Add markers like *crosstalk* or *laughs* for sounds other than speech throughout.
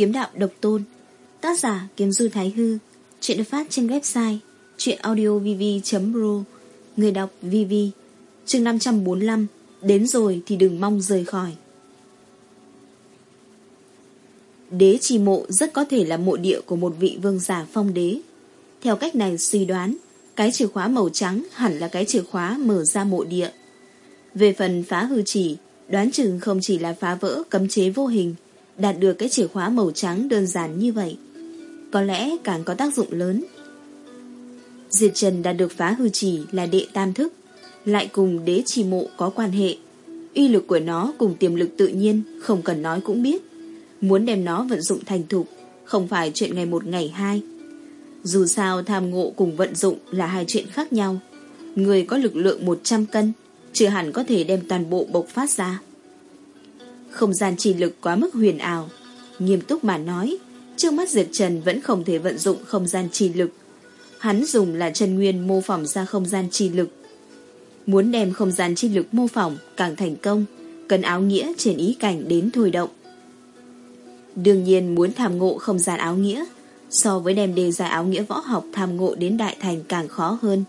Kiếm đạo độc tôn. Tác giả Kiếm Du Thái Hư. Chuyện được phát trên website chuyenaudiovv.ro Người đọc VV chương 545 Đến rồi thì đừng mong rời khỏi. Đế trì mộ rất có thể là mộ địa của một vị vương giả phong đế. Theo cách này suy đoán, cái chìa khóa màu trắng hẳn là cái chìa khóa mở ra mộ địa. Về phần phá hư chỉ, đoán chừng không chỉ là phá vỡ cấm chế vô hình, đạt được cái chìa khóa màu trắng đơn giản như vậy. Có lẽ càng có tác dụng lớn. Diệt Trần đạt được phá hư chỉ là đệ tam thức, lại cùng đế trì mộ có quan hệ. Uy lực của nó cùng tiềm lực tự nhiên, không cần nói cũng biết. Muốn đem nó vận dụng thành thục, không phải chuyện ngày một ngày hai. Dù sao tham ngộ cùng vận dụng là hai chuyện khác nhau. Người có lực lượng 100 cân, chưa hẳn có thể đem toàn bộ bộc phát ra. Không gian trì lực quá mức huyền ảo. Nghiêm túc mà nói, trước mắt Diệp Trần vẫn không thể vận dụng không gian trì lực. Hắn dùng là chân nguyên mô phỏng ra không gian trì lực. Muốn đem không gian trì lực mô phỏng càng thành công, cần áo nghĩa trên ý cảnh đến thôi động. Đương nhiên muốn tham ngộ không gian áo nghĩa, so với đem đề ra áo nghĩa võ học tham ngộ đến đại thành càng khó hơn.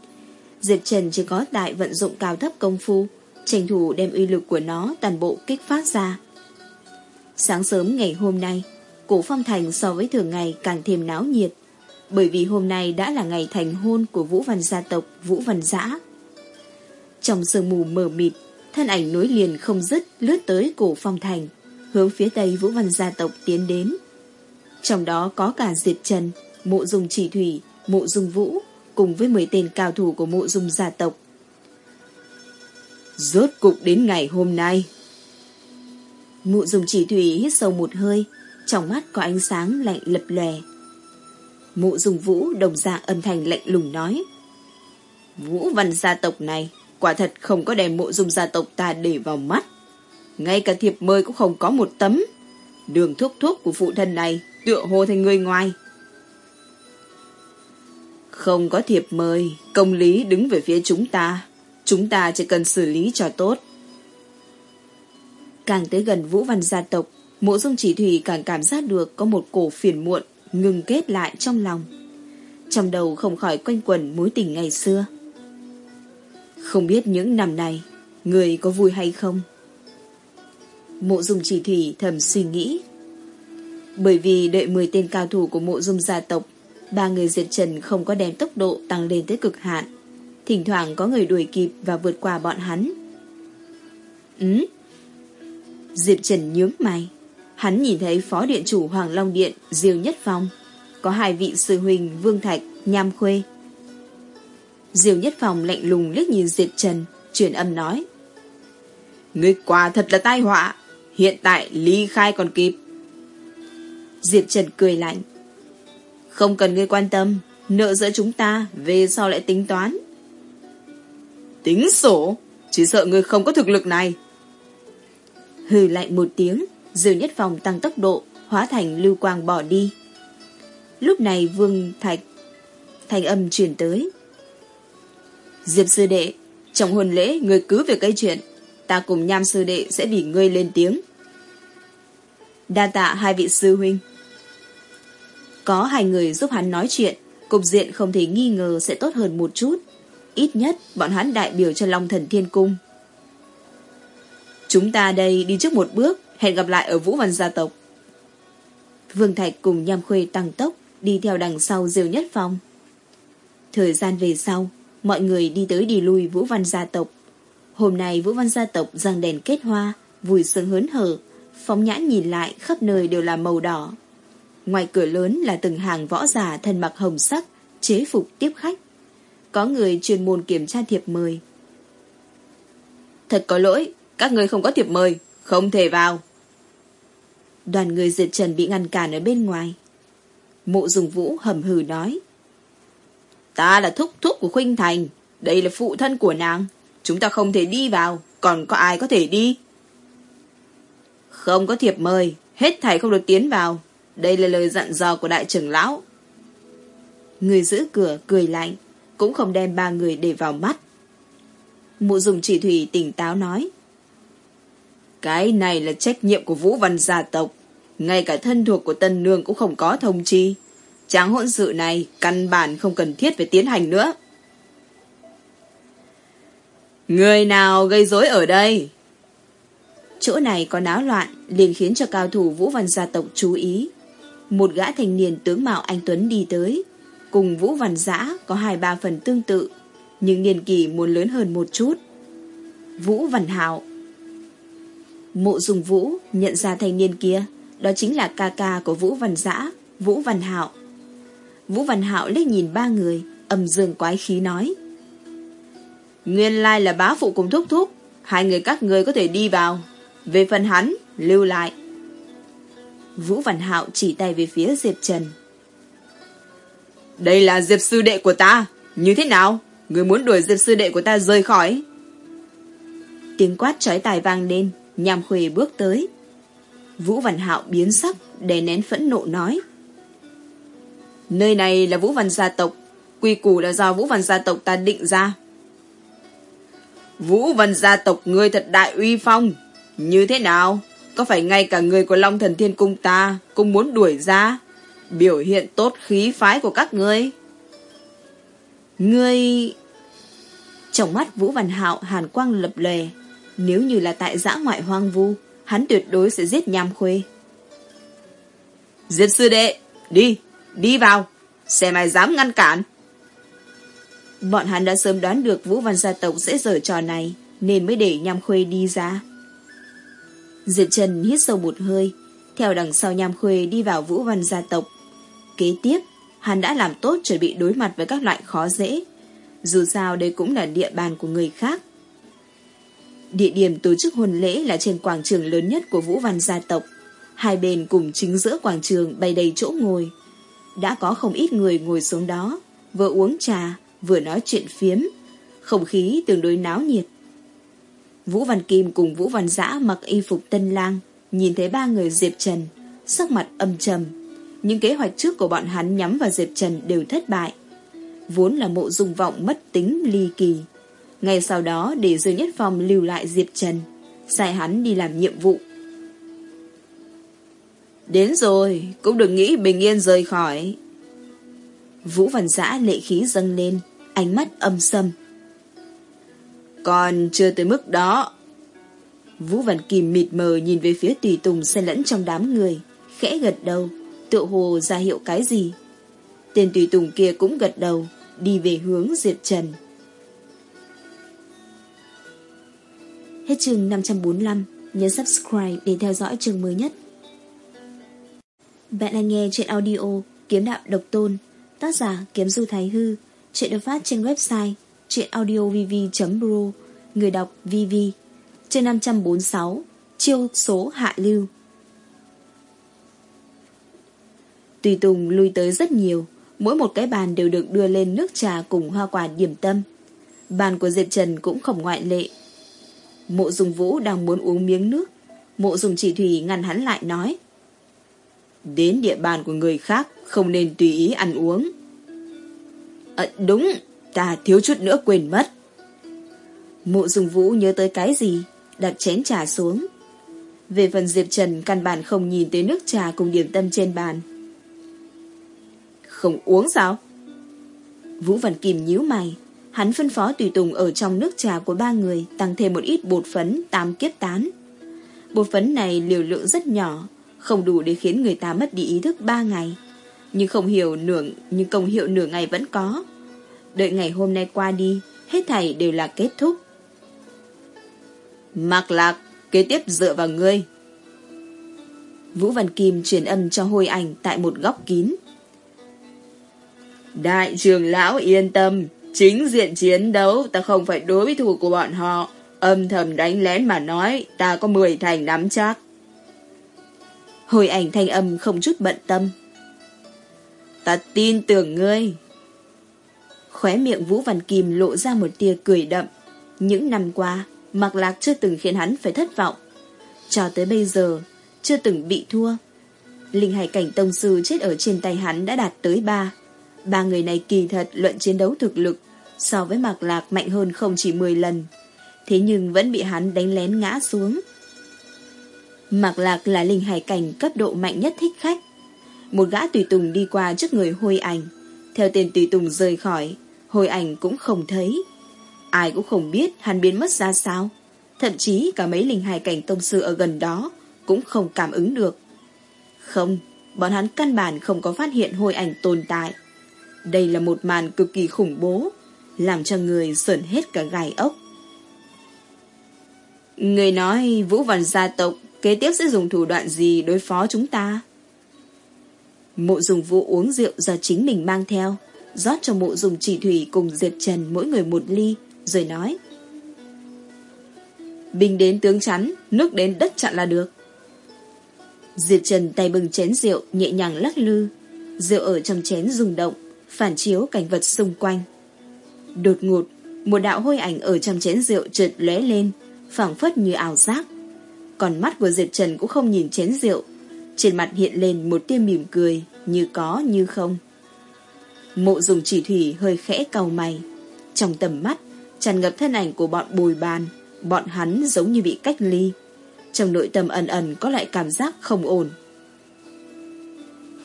Diệp Trần chỉ có đại vận dụng cao thấp công phu, tranh thủ đem uy lực của nó toàn bộ kích phát ra. Sáng sớm ngày hôm nay, cổ phong thành so với thường ngày càng thêm náo nhiệt, bởi vì hôm nay đã là ngày thành hôn của Vũ Văn gia tộc Vũ Văn Giã. Trong sương mù mờ mịt, thân ảnh nối liền không dứt lướt tới cổ phong thành, hướng phía tây Vũ Văn gia tộc tiến đến. Trong đó có cả Diệp Trần, Mộ Dung Chỉ Thủy, Mộ Dung Vũ, cùng với 10 tên cao thủ của Mộ Dung gia tộc. Rốt cục đến ngày hôm nay. Mộ Dung Chỉ Thủy hít sâu một hơi, trong mắt có ánh sáng lạnh lập lè. Mộ Dung Vũ đồng dạng âm thanh lạnh lùng nói. Vũ Văn gia tộc này quả thật không có đem mộ dung gia tộc ta để vào mắt. Ngay cả thiệp mời cũng không có một tấm. Đường thuốc thuốc của phụ thân này tựa hồ thành người ngoài. Không có thiệp mời, công lý đứng về phía chúng ta. Chúng ta chỉ cần xử lý cho tốt. Càng tới gần Vũ Văn gia tộc, mộ dung chỉ thủy càng cảm giác được có một cổ phiền muộn ngừng kết lại trong lòng. Trong đầu không khỏi quanh quẩn mối tình ngày xưa. Không biết những năm này, người có vui hay không? Mộ dung chỉ thủy thầm suy nghĩ. Bởi vì đợi 10 tên cao thủ của mộ dung gia tộc, ba người diệt trần không có đem tốc độ tăng lên tới cực hạn. Thỉnh thoảng có người đuổi kịp và vượt qua bọn hắn. Ừ? Diệp Trần nhướng mày. Hắn nhìn thấy phó điện chủ Hoàng Long Điện Diêu Nhất Phong. Có hai vị sư huynh Vương Thạch, Nham Khuê. Diêu Nhất Phong lạnh lùng liếc nhìn Diệp Trần, truyền âm nói. Người quả thật là tai họa. Hiện tại ly khai còn kịp. Diệp Trần cười lạnh. Không cần ngươi quan tâm, nợ giữa chúng ta về sau lại tính toán. Tính sổ, chỉ sợ ngươi không có thực lực này. Hừ lạnh một tiếng, rồi Nhất phòng tăng tốc độ, hóa thành lưu quang bỏ đi. Lúc này Vương Thạch thanh âm truyền tới. Diệp sư đệ, trong hôn lễ người cứ việc gây chuyện, ta cùng nham sư đệ sẽ vì ngươi lên tiếng. Đa tạ hai vị sư huynh. Có hai người giúp hắn nói chuyện, cục diện không thể nghi ngờ sẽ tốt hơn một chút. Ít nhất bọn hắn đại biểu cho Long Thần Thiên Cung. Chúng ta đây đi trước một bước, hẹn gặp lại ở Vũ Văn gia tộc. Vương Thạch cùng Nham Khuê tăng tốc, đi theo đằng sau Diêu Nhất Phong. Thời gian về sau, mọi người đi tới đi lui Vũ Văn gia tộc. Hôm nay Vũ Văn gia tộc răng đèn kết hoa, vui sướng hớn hở, phóng nhãn nhìn lại khắp nơi đều là màu đỏ. Ngoài cửa lớn là từng hàng võ giả thân mặc hồng sắc, chế phục tiếp khách. Có người chuyên môn kiểm tra thiệp mời. Thật có lỗi, các người không có thiệp mời, không thể vào. Đoàn người diệt trần bị ngăn cản ở bên ngoài. Mộ dùng vũ hầm hừ nói. Ta là thúc thúc của Khuynh Thành, đây là phụ thân của nàng. Chúng ta không thể đi vào, còn có ai có thể đi? Không có thiệp mời, hết thảy không được tiến vào. Đây là lời dặn dò của đại trưởng lão. Người giữ cửa cười lạnh, cũng không đem ba người để vào mắt. Mụ dùng chỉ thủy tỉnh táo nói. Cái này là trách nhiệm của Vũ Văn gia tộc. ngay cả thân thuộc của tân nương cũng không có thông chi. Tráng hỗn sự này căn bản không cần thiết phải tiến hành nữa. Người nào gây rối ở đây? Chỗ này có náo loạn liền khiến cho cao thủ Vũ Văn gia tộc chú ý. Một gã thanh niên tướng mạo anh Tuấn đi tới. Cùng Vũ Văn Giã có hai ba phần tương tự, nhưng niên kỳ muốn lớn hơn một chút. Vũ Văn Hạo Mộ dùng Vũ nhận ra thanh niên kia, đó chính là ca ca của Vũ Văn Giã, Vũ Văn Hạo. Vũ Văn Hạo liếc nhìn ba người, âm dương quái khí nói. Nguyên lai là bá phụ cùng thúc thúc, hai người các người có thể đi vào. Về phần hắn, lưu lại. Vũ Văn Hạo chỉ tay về phía Diệp Trần. Đây là Diệp sư đệ của ta. Như thế nào? Người muốn đuổi Diệp sư đệ của ta rời khỏi. Tiếng quát trói tài vang lên, nham khuê bước tới. Vũ Văn Hạo biến sắc, đè nén phẫn nộ nói. Nơi này là Vũ Văn gia tộc, quy củ là do Vũ Văn gia tộc ta định ra. Vũ Văn gia tộc ngươi thật đại uy phong. Như thế nào? Có phải ngay cả người của Long Thần Thiên Cung ta cũng muốn đuổi ra? Biểu hiện tốt khí phái của các ngươi. Ngươi... Trong mắt Vũ Văn Hạo hàn quang lập lè. Nếu như là tại giã ngoại hoang vu, hắn tuyệt đối sẽ giết nham khuê. Diệp sư đệ, đi, đi vào, xem ai dám ngăn cản. Bọn hắn đã sớm đoán được Vũ Văn gia tộc sẽ dở trò này, nên mới để nham khuê đi ra. Diệp Trần hít sâu một hơi, theo đằng sau nham khuê đi vào Vũ Văn gia tộc. Kế tiếp, hắn đã làm tốt chuẩn bị đối mặt với các loại khó dễ. Dù sao đây cũng là địa bàn của người khác. Địa điểm tổ chức hôn lễ là trên quảng trường lớn nhất của Vũ Văn gia tộc. Hai bên cùng chính giữa quảng trường bày đầy chỗ ngồi. Đã có không ít người ngồi xuống đó, vừa uống trà, vừa nói chuyện phiếm. Không khí tương đối náo nhiệt. Vũ Văn Kim cùng Vũ Văn Giã mặc y phục tân lang, nhìn thấy ba người Diệp Trần, sắc mặt âm trầm. Những kế hoạch trước của bọn hắn nhắm vào Diệp Trần đều thất bại. Vốn là mộ dung vọng mất tính ly kỳ. Ngay sau đó để Dương Nhất Phong lưu lại Diệp Trần, sai hắn đi làm nhiệm vụ. Đến rồi, cũng đừng nghĩ bình yên rời khỏi. Vũ Văn Giã lệ khí dâng lên, ánh mắt âm sâm. Còn chưa tới mức đó. Vũ Văn Kim mịt mờ nhìn về phía tùy tùng xen lẫn trong đám người, khẽ gật đầu, tựa hồ ra hiệu cái gì. Tên tùy tùng kia cũng gật đầu, đi về hướng Diệp Trần. Hết chương 545, nhấn subscribe để theo dõi chương mới nhất. Bạn đang nghe chuyện audio Kiếm Đạo Độc Tôn, tác giả Kiếm Du Thái Hư, chuyện được phát trên website chuyenaudiovv.pro, người đọc VV, chương 546, chiêu số hạ lưu. Tùy Tùng lui tới rất nhiều, mỗi một cái bàn đều được đưa lên nước trà cùng hoa quả điểm tâm. Bàn của Diệp Trần cũng không ngoại lệ. Mộ dùng vũ đang muốn uống miếng nước. Mộ dùng chỉ thủy ngăn hắn lại nói. Đến địa bàn của người khác không nên tùy ý ăn uống. À, đúng, ta thiếu chút nữa quên mất. Mộ dùng vũ nhớ tới cái gì, đặt chén trà xuống. Về phần Diệp Trần căn bản không nhìn tới nước trà cùng điểm tâm trên bàn. Không uống sao? Vũ Văn Kim nhíu mày, Hắn phân phó tùy tùng ở trong nước trà của ba người tăng thêm một ít bột phấn tam kiếp tán. Bột phấn này liều lượng rất nhỏ, không đủ để khiến người ta mất đi ý thức ba ngày. Nhưng không hiểu nửa, nhưng công hiệu nửa ngày vẫn có. Đợi ngày hôm nay qua đi, hết thảy đều là kết thúc. Mạc lạc, kế tiếp dựa vào ngươi. Vũ Văn Kim truyền âm cho hôi ảnh tại một góc kín. Đại trường lão yên tâm, Chính diện chiến đấu ta không phải đối thủ của bọn họ. Âm thầm đánh lén mà nói ta có 10 thành nắm chắc. Hồi ảnh thanh âm không chút bận tâm. Ta tin tưởng ngươi. Khóe miệng Vũ Văn Kim lộ ra một tia cười đậm. Những năm qua, Mạc Lạc chưa từng khiến hắn phải thất vọng. Cho tới bây giờ, chưa từng bị thua. Linh hải cảnh tông sư chết ở trên tay hắn đã đạt tới ba. Ba người này kỳ thật luận chiến đấu thực lực so với Mạc Lạc mạnh hơn không chỉ 10 lần. Thế nhưng vẫn bị hắn đánh lén ngã xuống. Mạc Lạc là linh hải cảnh cấp độ mạnh nhất thích khách. Một gã tùy tùng đi qua trước người hôi ảnh. Theo tên tùy tùng rời khỏi, hôi ảnh cũng không thấy. Ai cũng không biết hắn biến mất ra sao. Thậm chí cả mấy linh hải cảnh tông sư ở gần đó cũng không cảm ứng được. Không, bọn hắn căn bản không có phát hiện hôi ảnh tồn tại. Đây là một màn cực kỳ khủng bố, làm cho người sởn hết cả gai ốc. Người nói Vũ Văn gia tộc kế tiếp sẽ dùng thủ đoạn gì đối phó chúng ta? Mộ dùng vũ uống rượu do chính mình mang theo, rót cho mộ dùng chỉ thủy cùng Diệp Trần mỗi người một ly, rồi nói. Binh đến tướng chắn, nước đến đất chặn là được. Diệp Trần tay bừng chén rượu nhẹ nhàng lắc lư, rượu ở trong chén rung động, phản chiếu cảnh vật xung quanh. Đột ngột, một đạo hôi ảnh ở trong chén rượu trượt lóe lên, phảng phất như ảo giác. Còn mắt của Diệp Trần cũng không nhìn chén rượu, trên mặt hiện lên một tia mỉm cười, như có như không. Mộ dùng chỉ thủy hơi khẽ cầu mày. Trong tầm mắt, tràn ngập thân ảnh của bọn bồi bàn, bọn hắn giống như bị cách ly. Trong nội tâm ẩn ẩn có lại cảm giác không ổn.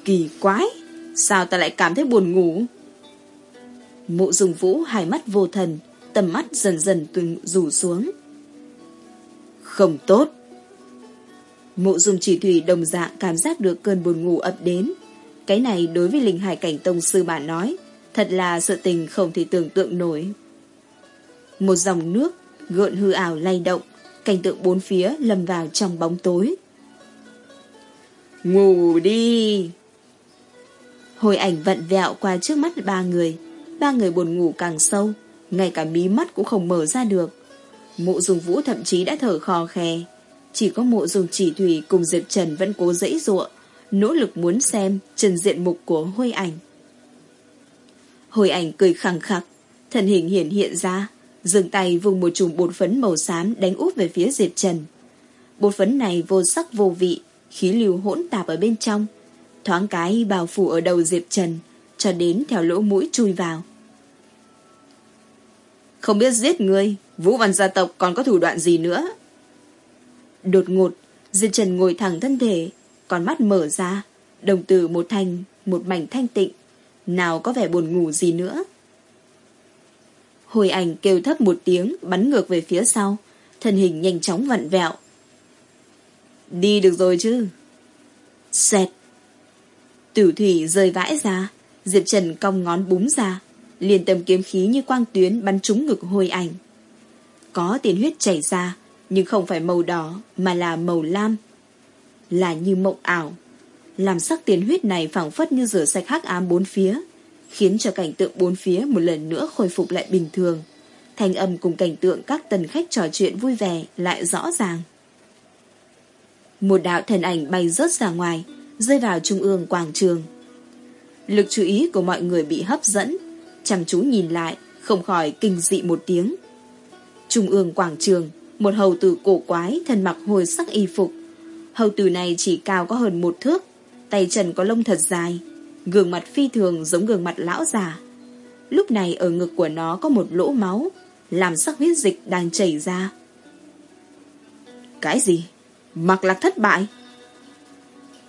Kỳ quái, sao ta lại cảm thấy buồn ngủ? Mộ dùng vũ hai mắt vô thần, tầm mắt dần dần tuần rủ xuống. Không tốt. Mộ dùng chỉ thủy đồng dạng cảm giác được cơn buồn ngủ ập đến. Cái này đối với linh hải cảnh tông sư bạn nói, thật là sự tình không thể tưởng tượng nổi. Một dòng nước gợn hư ảo lay động, cảnh tượng bốn phía lầm vào trong bóng tối. Ngủ đi! Hồi ảnh vận vẹo qua trước mắt ba người, ba người buồn ngủ càng sâu, ngay cả mí mắt cũng không mở ra được. Mộ dùng vũ thậm chí đã thở khò khè, chỉ có mộ dùng chỉ thủy cùng Diệp Trần vẫn cố dãy ruộng, nỗ lực muốn xem trần diện mục của hồi ảnh. Hồi ảnh cười khẳng khặc, thân hình hiển hiện ra, dừng tay vùng một chùm bột phấn màu xám đánh úp về phía Diệp Trần. Bột phấn này vô sắc vô vị, khí lưu hỗn tạp ở bên trong, thoáng cái bao phủ ở đầu Diệp Trần, cho đến theo lỗ mũi chui vào. Không biết giết người, Vũ Văn gia tộc còn có thủ đoạn gì nữa? Đột ngột, Diệp Trần ngồi thẳng thân thể, con mắt mở ra, đồng từ một thành, một mảnh thanh tịnh, nào có vẻ buồn ngủ gì nữa. Hồi ảnh kêu thấp một tiếng, bắn ngược về phía sau, thân hình nhanh chóng vặn vẹo. Đi được rồi chứ? Xẹt. Tử thủy rơi vãi ra, Diệp Trần cong ngón búng ra, liền tâm kiếm khí như quang tuyến bắn trúng ngực Hôi ảnh. Có tiền huyết chảy ra, nhưng không phải màu đỏ mà là màu lam. Là như mộng ảo. Làm sắc tiền huyết này phảng phất như rửa sạch hắc ám bốn phía, khiến cho cảnh tượng bốn phía một lần nữa khôi phục lại bình thường. Thanh âm cùng cảnh tượng các tần khách trò chuyện vui vẻ lại rõ ràng. Một đạo thần ảnh bay rớt ra ngoài, rơi vào trung ương quảng trường. Lực chú ý của mọi người bị hấp dẫn, chăm chú nhìn lại, không khỏi kinh dị một tiếng. Trung ương quảng trường, một hầu tử cổ quái thân mặc hồi sắc y phục. Hầu tử này chỉ cao có hơn một thước, tay chân có lông thật dài, gương mặt phi thường giống gương mặt lão già. Lúc này ở ngực của nó có một lỗ máu, làm sắc huyết dịch đang chảy ra. Cái gì? Mặc lạc thất bại?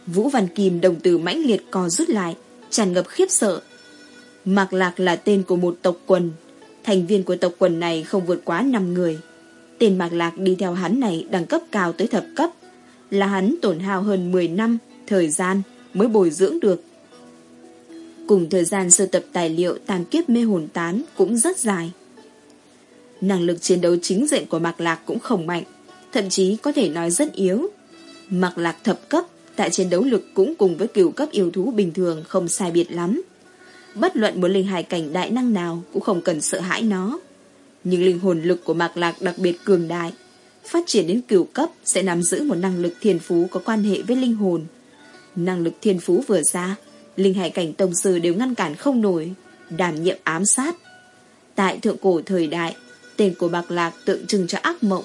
Vũ Văn Kim đồng từ mãnh liệt co rút lại, tràn ngập khiếp sợ. Mạc Lạc là tên của một tộc quần. Thành viên của tộc quần này không vượt quá 5 người. Tên Mạc Lạc đi theo hắn này đẳng cấp cao tới thập cấp. Là hắn tổn hao hơn 10 năm, thời gian mới bồi dưỡng được. Cùng thời gian sơ tập tài liệu tàn kiếp mê hồn tán cũng rất dài. Năng lực chiến đấu chính diện của Mạc Lạc cũng không mạnh, thậm chí có thể nói rất yếu. Mạc Lạc thập cấp tại chiến đấu lực cũng cùng với cửu cấp yêu thú bình thường không sai biệt lắm. Bất luận một linh hài cảnh đại năng nào cũng không cần sợ hãi nó. Nhưng linh hồn lực của Mạc Lạc đặc biệt cường đại. Phát triển đến cửu cấp sẽ nắm giữ một năng lực thiên phú có quan hệ với linh hồn. Năng lực thiên phú vừa ra, linh hải cảnh tông sư đều ngăn cản không nổi, đảm nhiệm ám sát. Tại thượng cổ thời đại, tên của bạc Lạc tượng trưng cho ác mộng.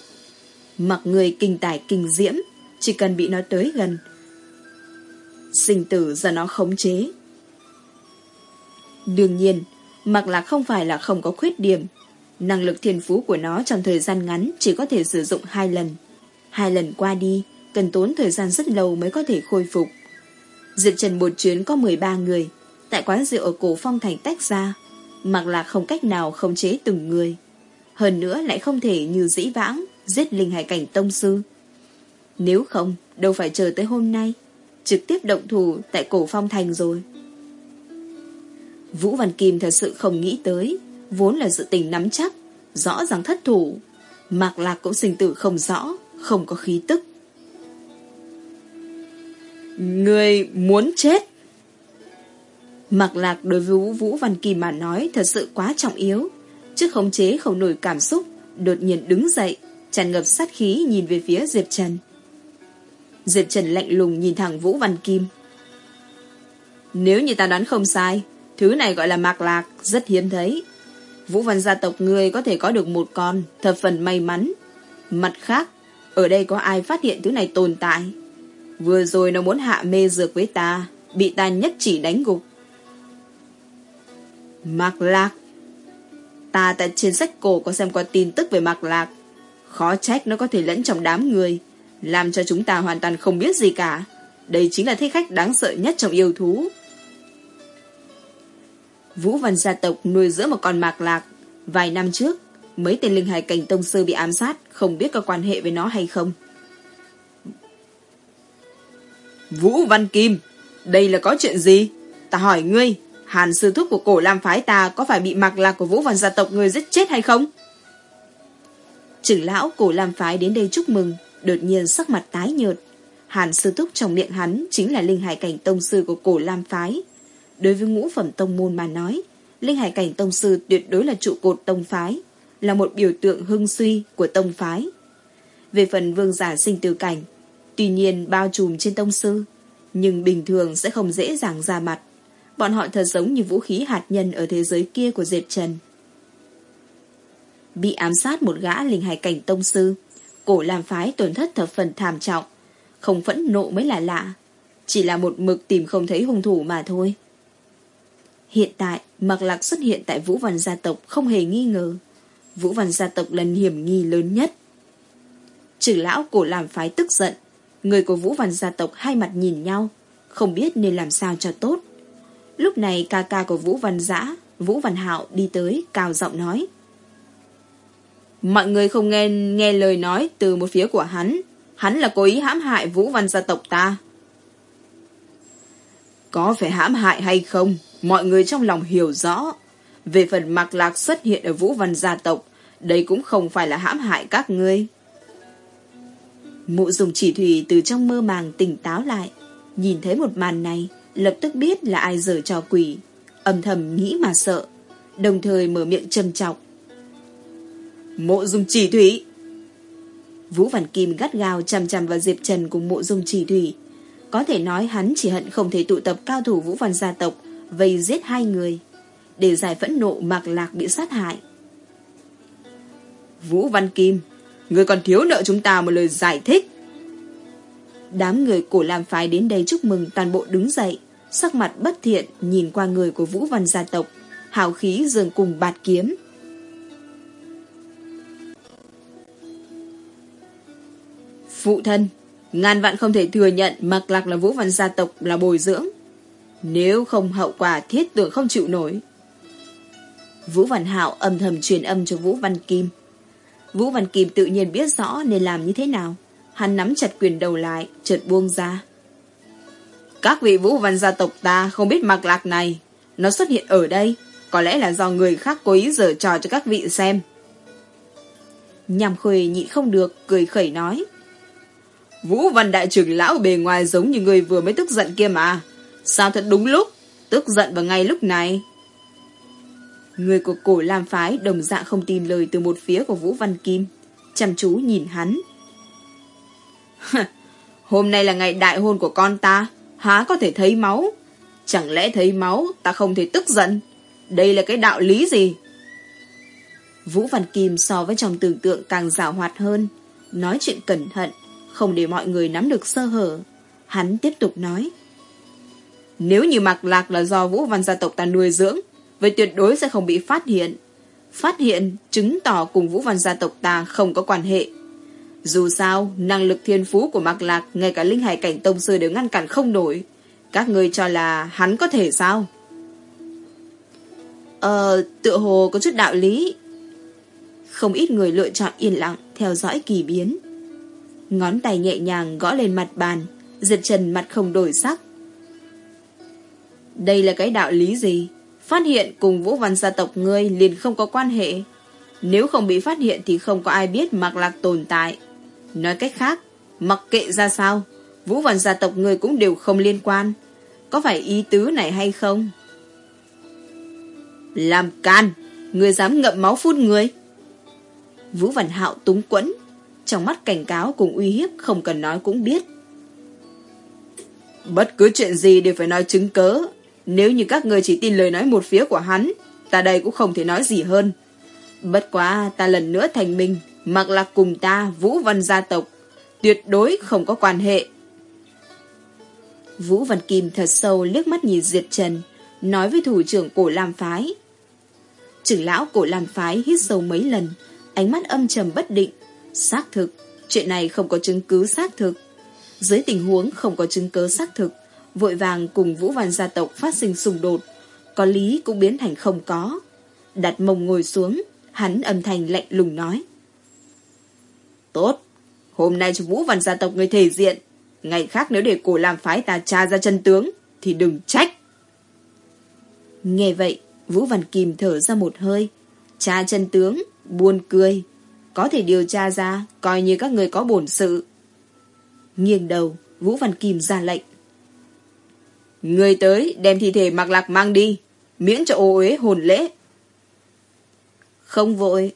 Mặc người kinh tài kinh diễm, chỉ cần bị nó tới gần. Sinh tử do nó khống chế. Đương nhiên, Mạc Lạc không phải là không có khuyết điểm, Năng lực thiên phú của nó trong thời gian ngắn chỉ có thể sử dụng hai lần. Hai lần qua đi, cần tốn thời gian rất lâu mới có thể khôi phục. Diệp Trần một chuyến có 13 người, tại quán rượu ở cổ phong thành tách ra, mặc là không cách nào khống chế từng người. Hơn nữa lại không thể như dĩ vãng, giết linh hải cảnh tông sư. Nếu không, đâu phải chờ tới hôm nay, trực tiếp động thủ tại cổ phong thành rồi. Vũ Văn Kim thật sự không nghĩ tới, vốn là sự tình nắm chắc, rõ ràng thất thủ. Mạc Lạc cũng sinh tử không rõ, không có khí tức. Người muốn chết. Mạc Lạc đối với Vũ, Vũ Văn Kim mà nói thật sự quá trọng yếu. Trước khống chế không nổi cảm xúc, đột nhiên đứng dậy, tràn ngập sát khí nhìn về phía Diệp Trần. Diệp Trần lạnh lùng nhìn thẳng Vũ Văn Kim. Nếu như ta đoán không sai, thứ này gọi là mạc lạc, rất hiếm thấy. Vũ Văn gia tộc người có thể có được một con, thập phần may mắn. Mặt khác, ở đây có ai phát hiện thứ này tồn tại? Vừa rồi nó muốn hạ mê dược với ta, bị ta nhất chỉ đánh gục. Mạc Lạc Ta tại trên sách cổ có xem qua tin tức về Mạc Lạc. Khó trách nó có thể lẫn trong đám người, làm cho chúng ta hoàn toàn không biết gì cả. Đây chính là thích khách đáng sợ nhất trong yêu thú. Vũ Văn gia tộc nuôi dưỡng một con Mạc Lạc. Vài năm trước, mấy tên linh hải cảnh tông sư bị ám sát, không biết có quan hệ với nó hay không. Vũ Văn Kim, đây là có chuyện gì? Ta hỏi ngươi, Hàn sư thúc của cổ Lam phái ta có phải bị mạc lạc của Vũ Văn gia tộc người giết chết hay không? Trưởng lão cổ Lam phái đến đây chúc mừng, đột nhiên sắc mặt tái nhợt. Hàn sư túc trong miệng hắn chính là linh hải cảnh tông sư của cổ Lam phái. Đối với ngũ phẩm tông môn mà nói, linh hải cảnh tông sư tuyệt đối là trụ cột tông phái, là một biểu tượng hưng suy của tông phái. Về phần vương giả sinh tử cảnh, tuy nhiên bao trùm trên tông sư, nhưng bình thường sẽ không dễ dàng ra mặt. Bọn họ thật giống như vũ khí hạt nhân ở thế giới kia của Diệp Trần. Bị ám sát một gã linh hải cảnh tông sư, cổ làm phái tổn thất thập phần thảm trọng. Không phẫn nộ mới là lạ. Chỉ là một mực tìm không thấy hung thủ mà thôi. Hiện tại, Mạc Lạc xuất hiện tại Vũ Văn gia tộc không hề nghi ngờ. Vũ Văn gia tộc là hiểm nghi lớn nhất. Trừ lão cổ làm phái tức giận. Người của Vũ Văn gia tộc hai mặt nhìn nhau, không biết nên làm sao cho tốt. Lúc này ca ca của Vũ Văn Giã, Vũ Văn Hạo đi tới, cao giọng nói. Mọi người không nghe nghe lời nói từ một phía của hắn. Hắn là cố ý hãm hại Vũ Văn gia tộc ta. Có phải hãm hại hay không? Mọi người trong lòng hiểu rõ. Về phần mặc lạc xuất hiện ở Vũ Văn gia tộc, đây cũng không phải là hãm hại các ngươi. Mụ dùng chỉ thủy từ trong mơ màng tỉnh táo lại, nhìn thấy một màn này, lập tức biết là ai dở trò quỷ, âm thầm nghĩ mà sợ, đồng thời mở miệng trầm trọng. Mộ dung chỉ thủy Vũ Văn Kim gắt gao chằm chằm vào Diệp Trần cùng mộ dung chỉ thủy. Có thể nói hắn chỉ hận không thể tụ tập cao thủ Vũ Văn gia tộc vây giết hai người để giải phẫn nộ mạc lạc bị sát hại. Vũ Văn Kim, người còn thiếu nợ chúng ta một lời giải thích. Đám người cổ làm phái đến đây chúc mừng toàn bộ đứng dậy, sắc mặt bất thiện nhìn qua người của Vũ Văn gia tộc, hào khí dường cùng bạt kiếm. Phụ thân, ngàn vạn không thể thừa nhận mặc lạc là Vũ Văn gia tộc là bồi dưỡng. Nếu không hậu quả thiết tưởng không chịu nổi. Vũ Văn Hạo âm thầm truyền âm cho Vũ Văn Kim. Vũ Văn Kim tự nhiên biết rõ nên làm như thế nào. Hắn nắm chặt quyền đầu lại, chợt buông ra. Các vị vũ văn gia tộc ta không biết mặc lạc này. Nó xuất hiện ở đây, có lẽ là do người khác cố ý dở trò cho các vị xem. Nhằm khuê nhịn không được, cười khẩy nói. Vũ văn đại trưởng lão bề ngoài giống như người vừa mới tức giận kia mà. Sao thật đúng lúc, tức giận vào ngay lúc này. Người của cổ Lam Phái đồng dạng không tin lời từ một phía của Vũ Văn Kim. Chăm chú nhìn hắn. *laughs* Hôm nay là ngày đại hôn của con ta, há có thể thấy máu. Chẳng lẽ thấy máu ta không thể tức giận? Đây là cái đạo lý gì? Vũ Văn Kim so với trong tưởng tượng càng rào hoạt hơn, nói chuyện cẩn thận, không để mọi người nắm được sơ hở. Hắn tiếp tục nói. Nếu như Mạc Lạc là do Vũ Văn gia tộc ta nuôi dưỡng, vậy tuyệt đối sẽ không bị phát hiện. Phát hiện chứng tỏ cùng Vũ Văn gia tộc ta không có quan hệ. Dù sao, năng lực thiên phú của Mạc Lạc ngay cả linh hải cảnh tông sư đều ngăn cản không nổi. Các người cho là hắn có thể sao? Ờ, tựa hồ có chút đạo lý. Không ít người lựa chọn yên lặng theo dõi kỳ biến. Ngón tay nhẹ nhàng gõ lên mặt bàn, giật trần mặt không đổi sắc. Đây là cái đạo lý gì? Phát hiện cùng vũ văn gia tộc ngươi liền không có quan hệ. Nếu không bị phát hiện thì không có ai biết Mạc Lạc tồn tại. Nói cách khác, mặc kệ ra sao, vũ văn gia tộc ngươi cũng đều không liên quan. Có phải ý tứ này hay không? Làm can, ngươi dám ngậm máu phun người. Vũ Văn Hạo túng quẫn, trong mắt cảnh cáo cùng uy hiếp không cần nói cũng biết. Bất cứ chuyện gì đều phải nói chứng cớ. Nếu như các người chỉ tin lời nói một phía của hắn, ta đây cũng không thể nói gì hơn. Bất quá ta lần nữa thành minh, mặc là cùng ta Vũ Văn gia tộc, tuyệt đối không có quan hệ. Vũ Văn Kim thật sâu liếc mắt nhìn Diệt Trần, nói với thủ trưởng cổ Lam Phái. Trưởng lão cổ Lam Phái hít sâu mấy lần, ánh mắt âm trầm bất định. Xác thực, chuyện này không có chứng cứ xác thực. Dưới tình huống không có chứng cứ xác thực, vội vàng cùng Vũ Văn gia tộc phát sinh xung đột, có lý cũng biến thành không có. Đặt mông ngồi xuống, hắn âm thanh lạnh lùng nói. Tốt, hôm nay cho Vũ Văn gia tộc người thể diện, ngày khác nếu để cổ làm phái ta tra ra chân tướng, thì đừng trách. Nghe vậy, Vũ Văn Kim thở ra một hơi, tra chân tướng, buồn cười, có thể điều tra ra, coi như các người có bổn sự. Nghiêng đầu, Vũ Văn Kim ra lệnh. Người tới đem thi thể mặc lạc mang đi, miễn cho ô uế hồn lễ. Không vội.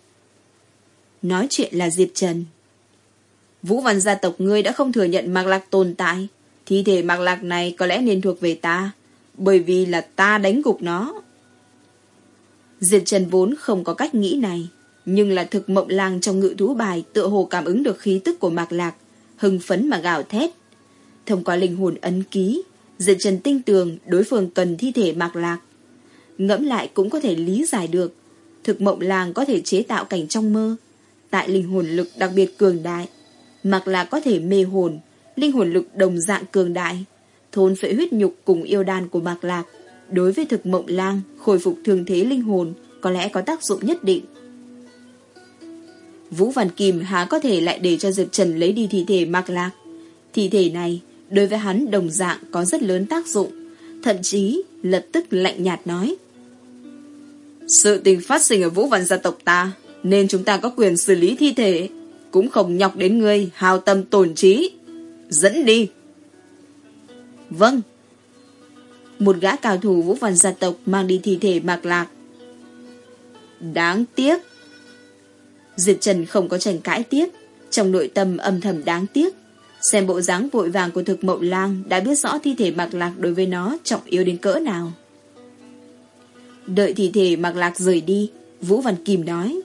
Nói chuyện là Diệp Trần. Vũ văn gia tộc ngươi đã không thừa nhận Mạc Lạc tồn tại. Thi thể Mạc Lạc này có lẽ nên thuộc về ta, bởi vì là ta đánh gục nó. Diệp Trần vốn không có cách nghĩ này, nhưng là thực mộng lang trong ngự thú bài tựa hồ cảm ứng được khí tức của Mạc Lạc, hưng phấn mà gào thét. Thông qua linh hồn ấn ký, diệt Trần tinh tường đối phương cần thi thể Mạc Lạc. Ngẫm lại cũng có thể lý giải được, thực mộng lang có thể chế tạo cảnh trong mơ, tại linh hồn lực đặc biệt cường đại, Mạc Lạc có thể mê hồn, linh hồn lực đồng dạng cường đại, thôn phệ huyết nhục cùng yêu đan của Mạc Lạc. Đối với thực mộng lang, khôi phục thường thế linh hồn có lẽ có tác dụng nhất định. Vũ Văn Kim há có thể lại để cho Diệp Trần lấy đi thi thể Mạc Lạc. Thi thể này, đối với hắn đồng dạng có rất lớn tác dụng, thậm chí lập tức lạnh nhạt nói. Sự tình phát sinh ở Vũ Văn gia tộc ta, nên chúng ta có quyền xử lý thi thể, cũng không nhọc đến ngươi hào tâm tổn trí. Dẫn đi. Vâng. Một gã cao thủ Vũ Văn gia tộc mang đi thi thể Mạc Lạc. Đáng tiếc. Diệp Trần không có tranh cãi tiếp, trong nội tâm âm thầm đáng tiếc. Xem bộ dáng vội vàng của thực mộng lang đã biết rõ thi thể Mạc Lạc đối với nó trọng yếu đến cỡ nào. Đợi thi thể Mạc Lạc rời đi, Vũ Văn Kim nói.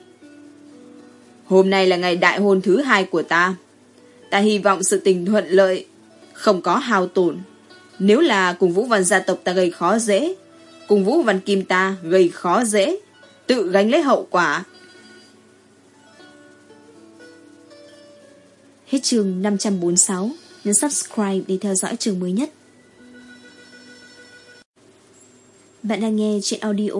Hôm nay là ngày đại hôn thứ hai của ta. Ta hy vọng sự tình thuận lợi, không có hao tổn. Nếu là cùng Vũ Văn gia tộc ta gây khó dễ, cùng Vũ Văn Kim ta gây khó dễ, tự gánh lấy hậu quả. Hết chương 546, nhấn subscribe để theo dõi chương mới nhất. Bạn đang nghe chuyện audio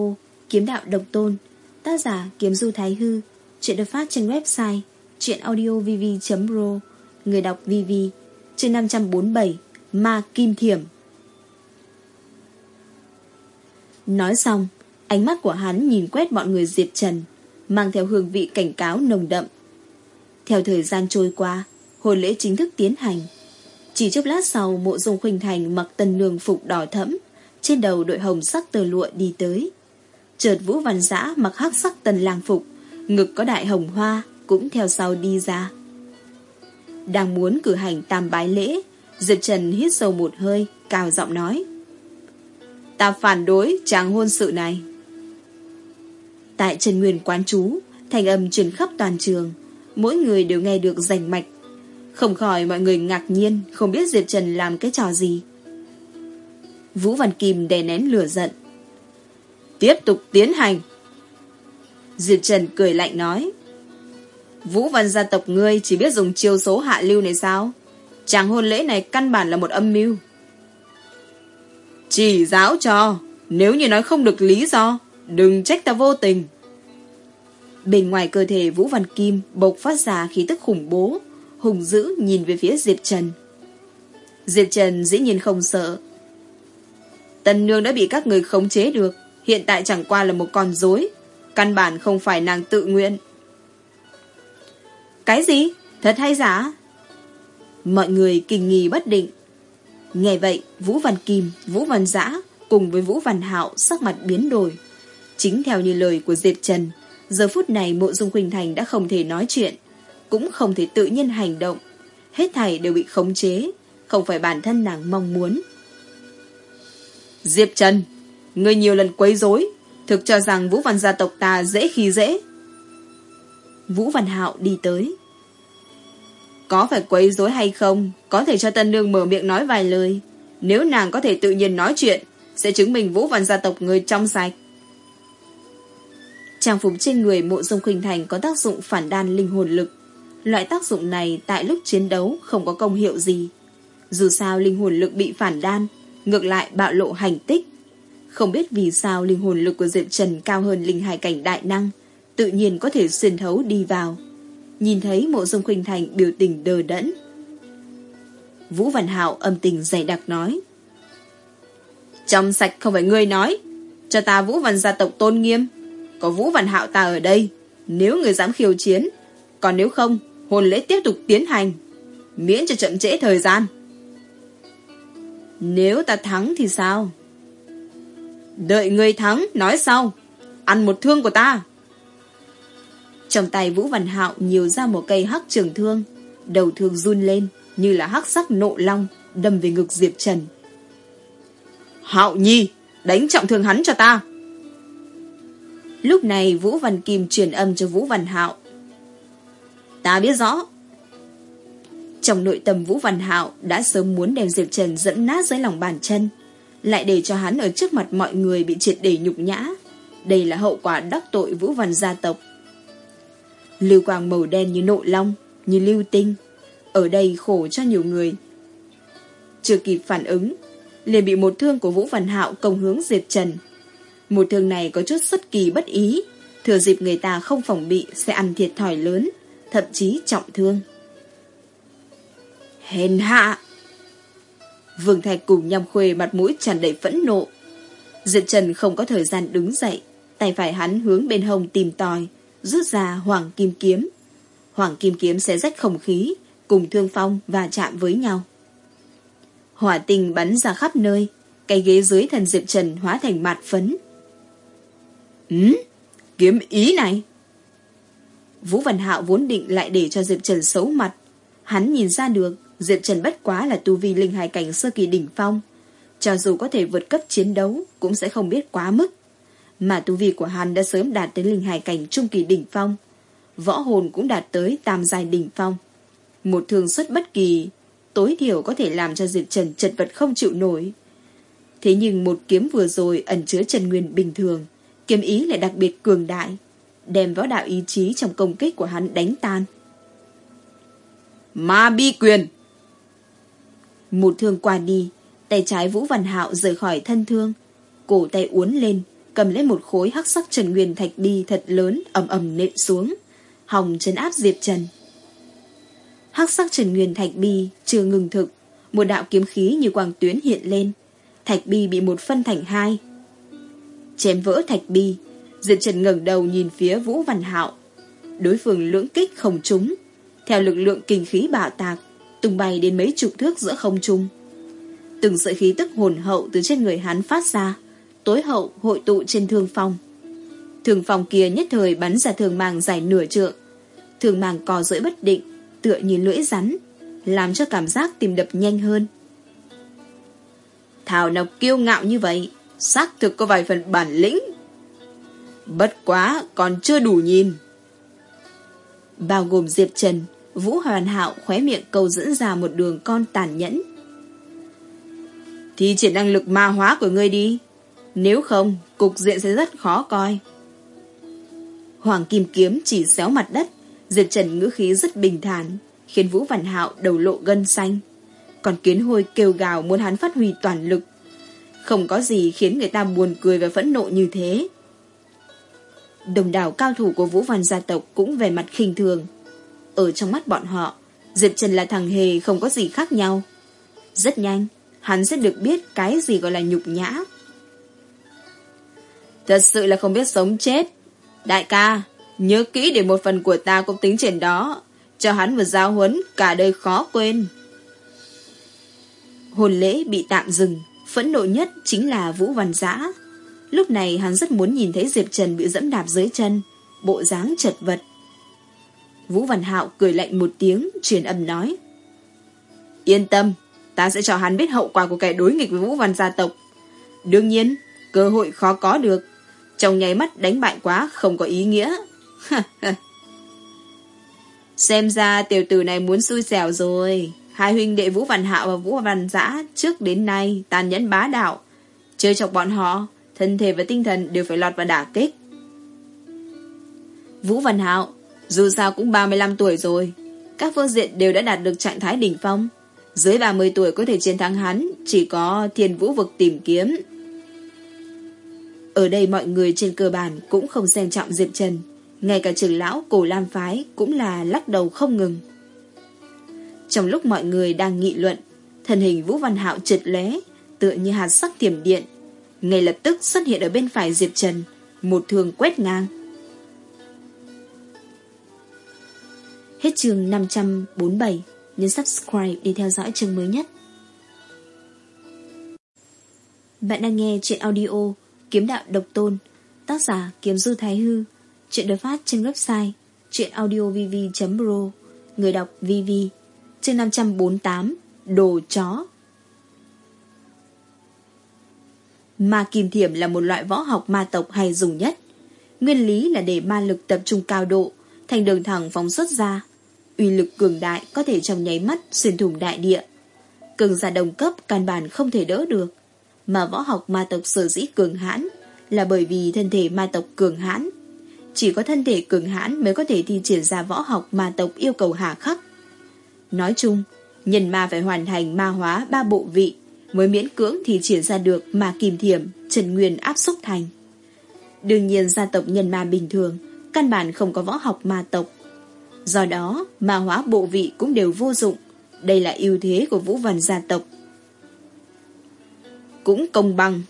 Kiếm đạo độc tôn, tác giả Kiếm Du Thái Hư, chuyện được phát trên website chuyenaudiovv.pro, người đọc VV, chương 547, Ma Kim Thiểm. Nói xong, ánh mắt của hắn nhìn quét bọn người Diệp Trần, mang theo hương vị cảnh cáo nồng đậm. Theo thời gian trôi qua, hồi lễ chính thức tiến hành. Chỉ chốc lát sau, mộ dung khuynh thành mặc tân nương phục đỏ thẫm, trên đầu đội hồng sắc tờ lụa đi tới. Chợt Vũ Văn Giã mặc hắc sắc tần lang phục, ngực có đại hồng hoa, cũng theo sau đi ra. Đang muốn cử hành tam bái lễ, Diệp Trần hít sâu một hơi, cao giọng nói. Ta phản đối chàng hôn sự này. Tại Trần Nguyên quán chú, thành âm truyền khắp toàn trường, mỗi người đều nghe được rành mạch. Không khỏi mọi người ngạc nhiên, không biết Diệp Trần làm cái trò gì. Vũ Văn Kim đè nén lửa giận. Tiếp tục tiến hành. Diệp Trần cười lạnh nói. Vũ văn gia tộc ngươi chỉ biết dùng chiêu số hạ lưu này sao? Chàng hôn lễ này căn bản là một âm mưu. Chỉ giáo cho, nếu như nói không được lý do, đừng trách ta vô tình. Bên ngoài cơ thể Vũ Văn Kim bộc phát ra khí tức khủng bố, hùng dữ nhìn về phía Diệp Trần. Diệp Trần dĩ nhiên không sợ. Tần Nương đã bị các người khống chế được, hiện tại chẳng qua là một con rối, căn bản không phải nàng tự nguyện. Cái gì? Thật hay giả? Mọi người kinh nghi bất định. Nghe vậy, Vũ Văn Kim, Vũ Văn Giã cùng với Vũ Văn Hạo sắc mặt biến đổi. Chính theo như lời của Diệp Trần, giờ phút này Mộ Dung quỳnh Thành đã không thể nói chuyện, cũng không thể tự nhiên hành động. Hết thảy đều bị khống chế, không phải bản thân nàng mong muốn. Diệp Trần, người nhiều lần quấy rối, thực cho rằng Vũ Văn gia tộc ta dễ khi dễ. Vũ Văn Hạo đi tới. Có phải quấy rối hay không, có thể cho Tân Nương mở miệng nói vài lời. Nếu nàng có thể tự nhiên nói chuyện, sẽ chứng minh Vũ Văn gia tộc người trong sạch. Trang phục trên người mộ dung khuynh thành có tác dụng phản đan linh hồn lực. Loại tác dụng này tại lúc chiến đấu không có công hiệu gì. Dù sao linh hồn lực bị phản đan, ngược lại bạo lộ hành tích. Không biết vì sao linh hồn lực của Diệp Trần cao hơn linh hài cảnh đại năng, tự nhiên có thể xuyên thấu đi vào. Nhìn thấy mộ dung khuynh thành biểu tình đờ đẫn. Vũ Văn Hạo âm tình dày đặc nói. Trong sạch không phải ngươi nói, cho ta Vũ Văn gia tộc tôn nghiêm. Có Vũ Văn Hạo ta ở đây, nếu người dám khiêu chiến, còn nếu không, hồn lễ tiếp tục tiến hành, miễn cho chậm trễ thời gian. Nếu ta thắng thì sao? Đợi người thắng, nói sau. Ăn một thương của ta. Trong tay Vũ Văn Hạo nhiều ra một cây hắc trường thương. Đầu thương run lên, như là hắc sắc nộ long, đâm về ngực Diệp Trần. Hạo Nhi, đánh trọng thương hắn cho ta. Lúc này Vũ Văn Kim truyền âm cho Vũ Văn Hạo. Ta biết rõ. Trong nội tâm Vũ Văn Hạo đã sớm muốn đem Diệp Trần dẫn nát dưới lòng bàn chân, lại để cho hắn ở trước mặt mọi người bị triệt để nhục nhã. Đây là hậu quả đắc tội Vũ Văn gia tộc. Lưu quang màu đen như nộ long, như lưu tinh. Ở đây khổ cho nhiều người. Chưa kịp phản ứng, liền bị một thương của Vũ Văn Hạo công hướng Diệp Trần. Một thương này có chút xuất kỳ bất ý, thừa dịp người ta không phòng bị sẽ ăn thiệt thòi lớn, thậm chí trọng thương. Hèn hạ! Vương Thạch cùng nhằm khuê mặt mũi tràn đầy phẫn nộ. Diệp Trần không có thời gian đứng dậy, tay phải hắn hướng bên hông tìm tòi, rút ra hoàng kim kiếm. Hoàng kim kiếm sẽ rách không khí, cùng thương phong và chạm với nhau. Hỏa tình bắn ra khắp nơi, cái ghế dưới thần Diệp Trần hóa thành mạt phấn. Ừ, kiếm ý này. Vũ Văn Hạo vốn định lại để cho Diệp Trần xấu mặt. Hắn nhìn ra được, Diệp Trần bất quá là tu vi linh hài cảnh sơ kỳ đỉnh phong. Cho dù có thể vượt cấp chiến đấu, cũng sẽ không biết quá mức. Mà tu vi của hắn đã sớm đạt tới linh hài cảnh trung kỳ đỉnh phong. Võ hồn cũng đạt tới tam giai đỉnh phong. Một thường xuất bất kỳ, tối thiểu có thể làm cho Diệp Trần chật vật không chịu nổi. Thế nhưng một kiếm vừa rồi ẩn chứa Trần Nguyên bình thường, kiếm ý lại đặc biệt cường đại, đem võ đạo ý chí trong công kích của hắn đánh tan. Ma bi quyền Một thương qua đi, tay trái Vũ Văn Hạo rời khỏi thân thương, cổ tay uốn lên, cầm lấy một khối hắc sắc Trần Nguyên thạch bi thật lớn ầm ầm nện xuống, hòng chấn áp Diệp Trần. Hắc sắc Trần Nguyên thạch bi chưa ngừng thực, một đạo kiếm khí như quang tuyến hiện lên, thạch bi bị một phân thành hai. Chém vỡ thạch bi, Diệp Trần ngẩng đầu nhìn phía Vũ Văn Hạo. Đối phương lưỡng kích không trúng, theo lực lượng kinh khí bạo tạc, tung bay đến mấy chục thước giữa không trung. Từng sợi khí tức hồn hậu từ trên người hắn phát ra, tối hậu hội tụ trên thương phong. Thường phong kia nhất thời bắn ra thường màng dài nửa trượng. Thường màng cò rưỡi bất định, tựa như lưỡi rắn, làm cho cảm giác tìm đập nhanh hơn. Thảo nào kiêu ngạo như vậy, xác thực có vài phần bản lĩnh. Bất quá, còn chưa đủ nhìn. Bao gồm Diệp Trần, Vũ Hoàn Hạo khóe miệng cầu dẫn ra một đường con tàn nhẫn. Thì triển năng lực ma hóa của ngươi đi. Nếu không, cục diện sẽ rất khó coi. Hoàng Kim Kiếm chỉ xéo mặt đất, Diệp Trần ngữ khí rất bình thản, khiến Vũ Văn Hạo đầu lộ gân xanh. Còn kiến hôi kêu gào muốn hắn phát huy toàn lực. Không có gì khiến người ta buồn cười và phẫn nộ như thế. Đồng đảo cao thủ của Vũ Văn gia tộc cũng về mặt khinh thường. Ở trong mắt bọn họ, Diệp Trần là thằng hề không có gì khác nhau. Rất nhanh, hắn sẽ được biết cái gì gọi là nhục nhã. Thật sự là không biết sống chết. Đại ca, nhớ kỹ để một phần của ta cũng tính trên đó. Cho hắn một giáo huấn cả đời khó quên. Hồn lễ bị tạm dừng, phẫn nộ nhất chính là Vũ Văn Giã. Lúc này hắn rất muốn nhìn thấy Diệp Trần bị dẫm đạp dưới chân, bộ dáng chật vật. Vũ Văn Hạo cười lạnh một tiếng, truyền âm nói. Yên tâm, ta sẽ cho hắn biết hậu quả của kẻ đối nghịch với Vũ Văn gia tộc. Đương nhiên, cơ hội khó có được. Trong nháy mắt đánh bại quá không có ý nghĩa. *laughs* Xem ra tiểu tử này muốn xui xẻo rồi. Hai huynh đệ Vũ Văn Hạo và Vũ Văn Giã trước đến nay tàn nhẫn bá đạo. Chơi chọc bọn họ, thân thể và tinh thần đều phải lọt vào đả kích. Vũ Văn Hạo, dù sao cũng 35 tuổi rồi, các phương diện đều đã đạt được trạng thái đỉnh phong. Dưới 30 tuổi có thể chiến thắng hắn, chỉ có thiên vũ vực tìm kiếm. Ở đây mọi người trên cơ bản cũng không xem trọng Diệp Trần. Ngay cả trưởng lão cổ lam phái cũng là lắc đầu không ngừng. Trong lúc mọi người đang nghị luận, thân hình Vũ Văn Hạo trượt lé, tựa như hạt sắc tiềm điện. Ngay lập tức xuất hiện ở bên phải Diệp Trần, một thường quét ngang. Hết chương 547, nhấn subscribe để theo dõi chương mới nhất. Bạn đang nghe chuyện audio Kiếm đạo độc tôn, tác giả Kiếm Du Thái Hư, chuyện được phát trên website chuyenaudiovv.pro, người đọc VV, chương 548, Đồ Chó. Ma kim thiểm là một loại võ học ma tộc hay dùng nhất. Nguyên lý là để ma lực tập trung cao độ, thành đường thẳng phóng xuất ra. Uy lực cường đại có thể trong nháy mắt xuyên thủng đại địa. Cường giả đồng cấp căn bản không thể đỡ được. Mà võ học ma tộc sở dĩ cường hãn là bởi vì thân thể ma tộc cường hãn. Chỉ có thân thể cường hãn mới có thể thi triển ra võ học ma tộc yêu cầu hà khắc. Nói chung, nhân ma phải hoàn thành ma hóa ba bộ vị mới miễn cưỡng thì triển ra được mà kìm thiểm, trần nguyên áp xúc thành. Đương nhiên gia tộc nhân ma bình thường, căn bản không có võ học ma tộc. Do đó, ma hóa bộ vị cũng đều vô dụng. Đây là ưu thế của vũ văn gia tộc. Cũng công bằng.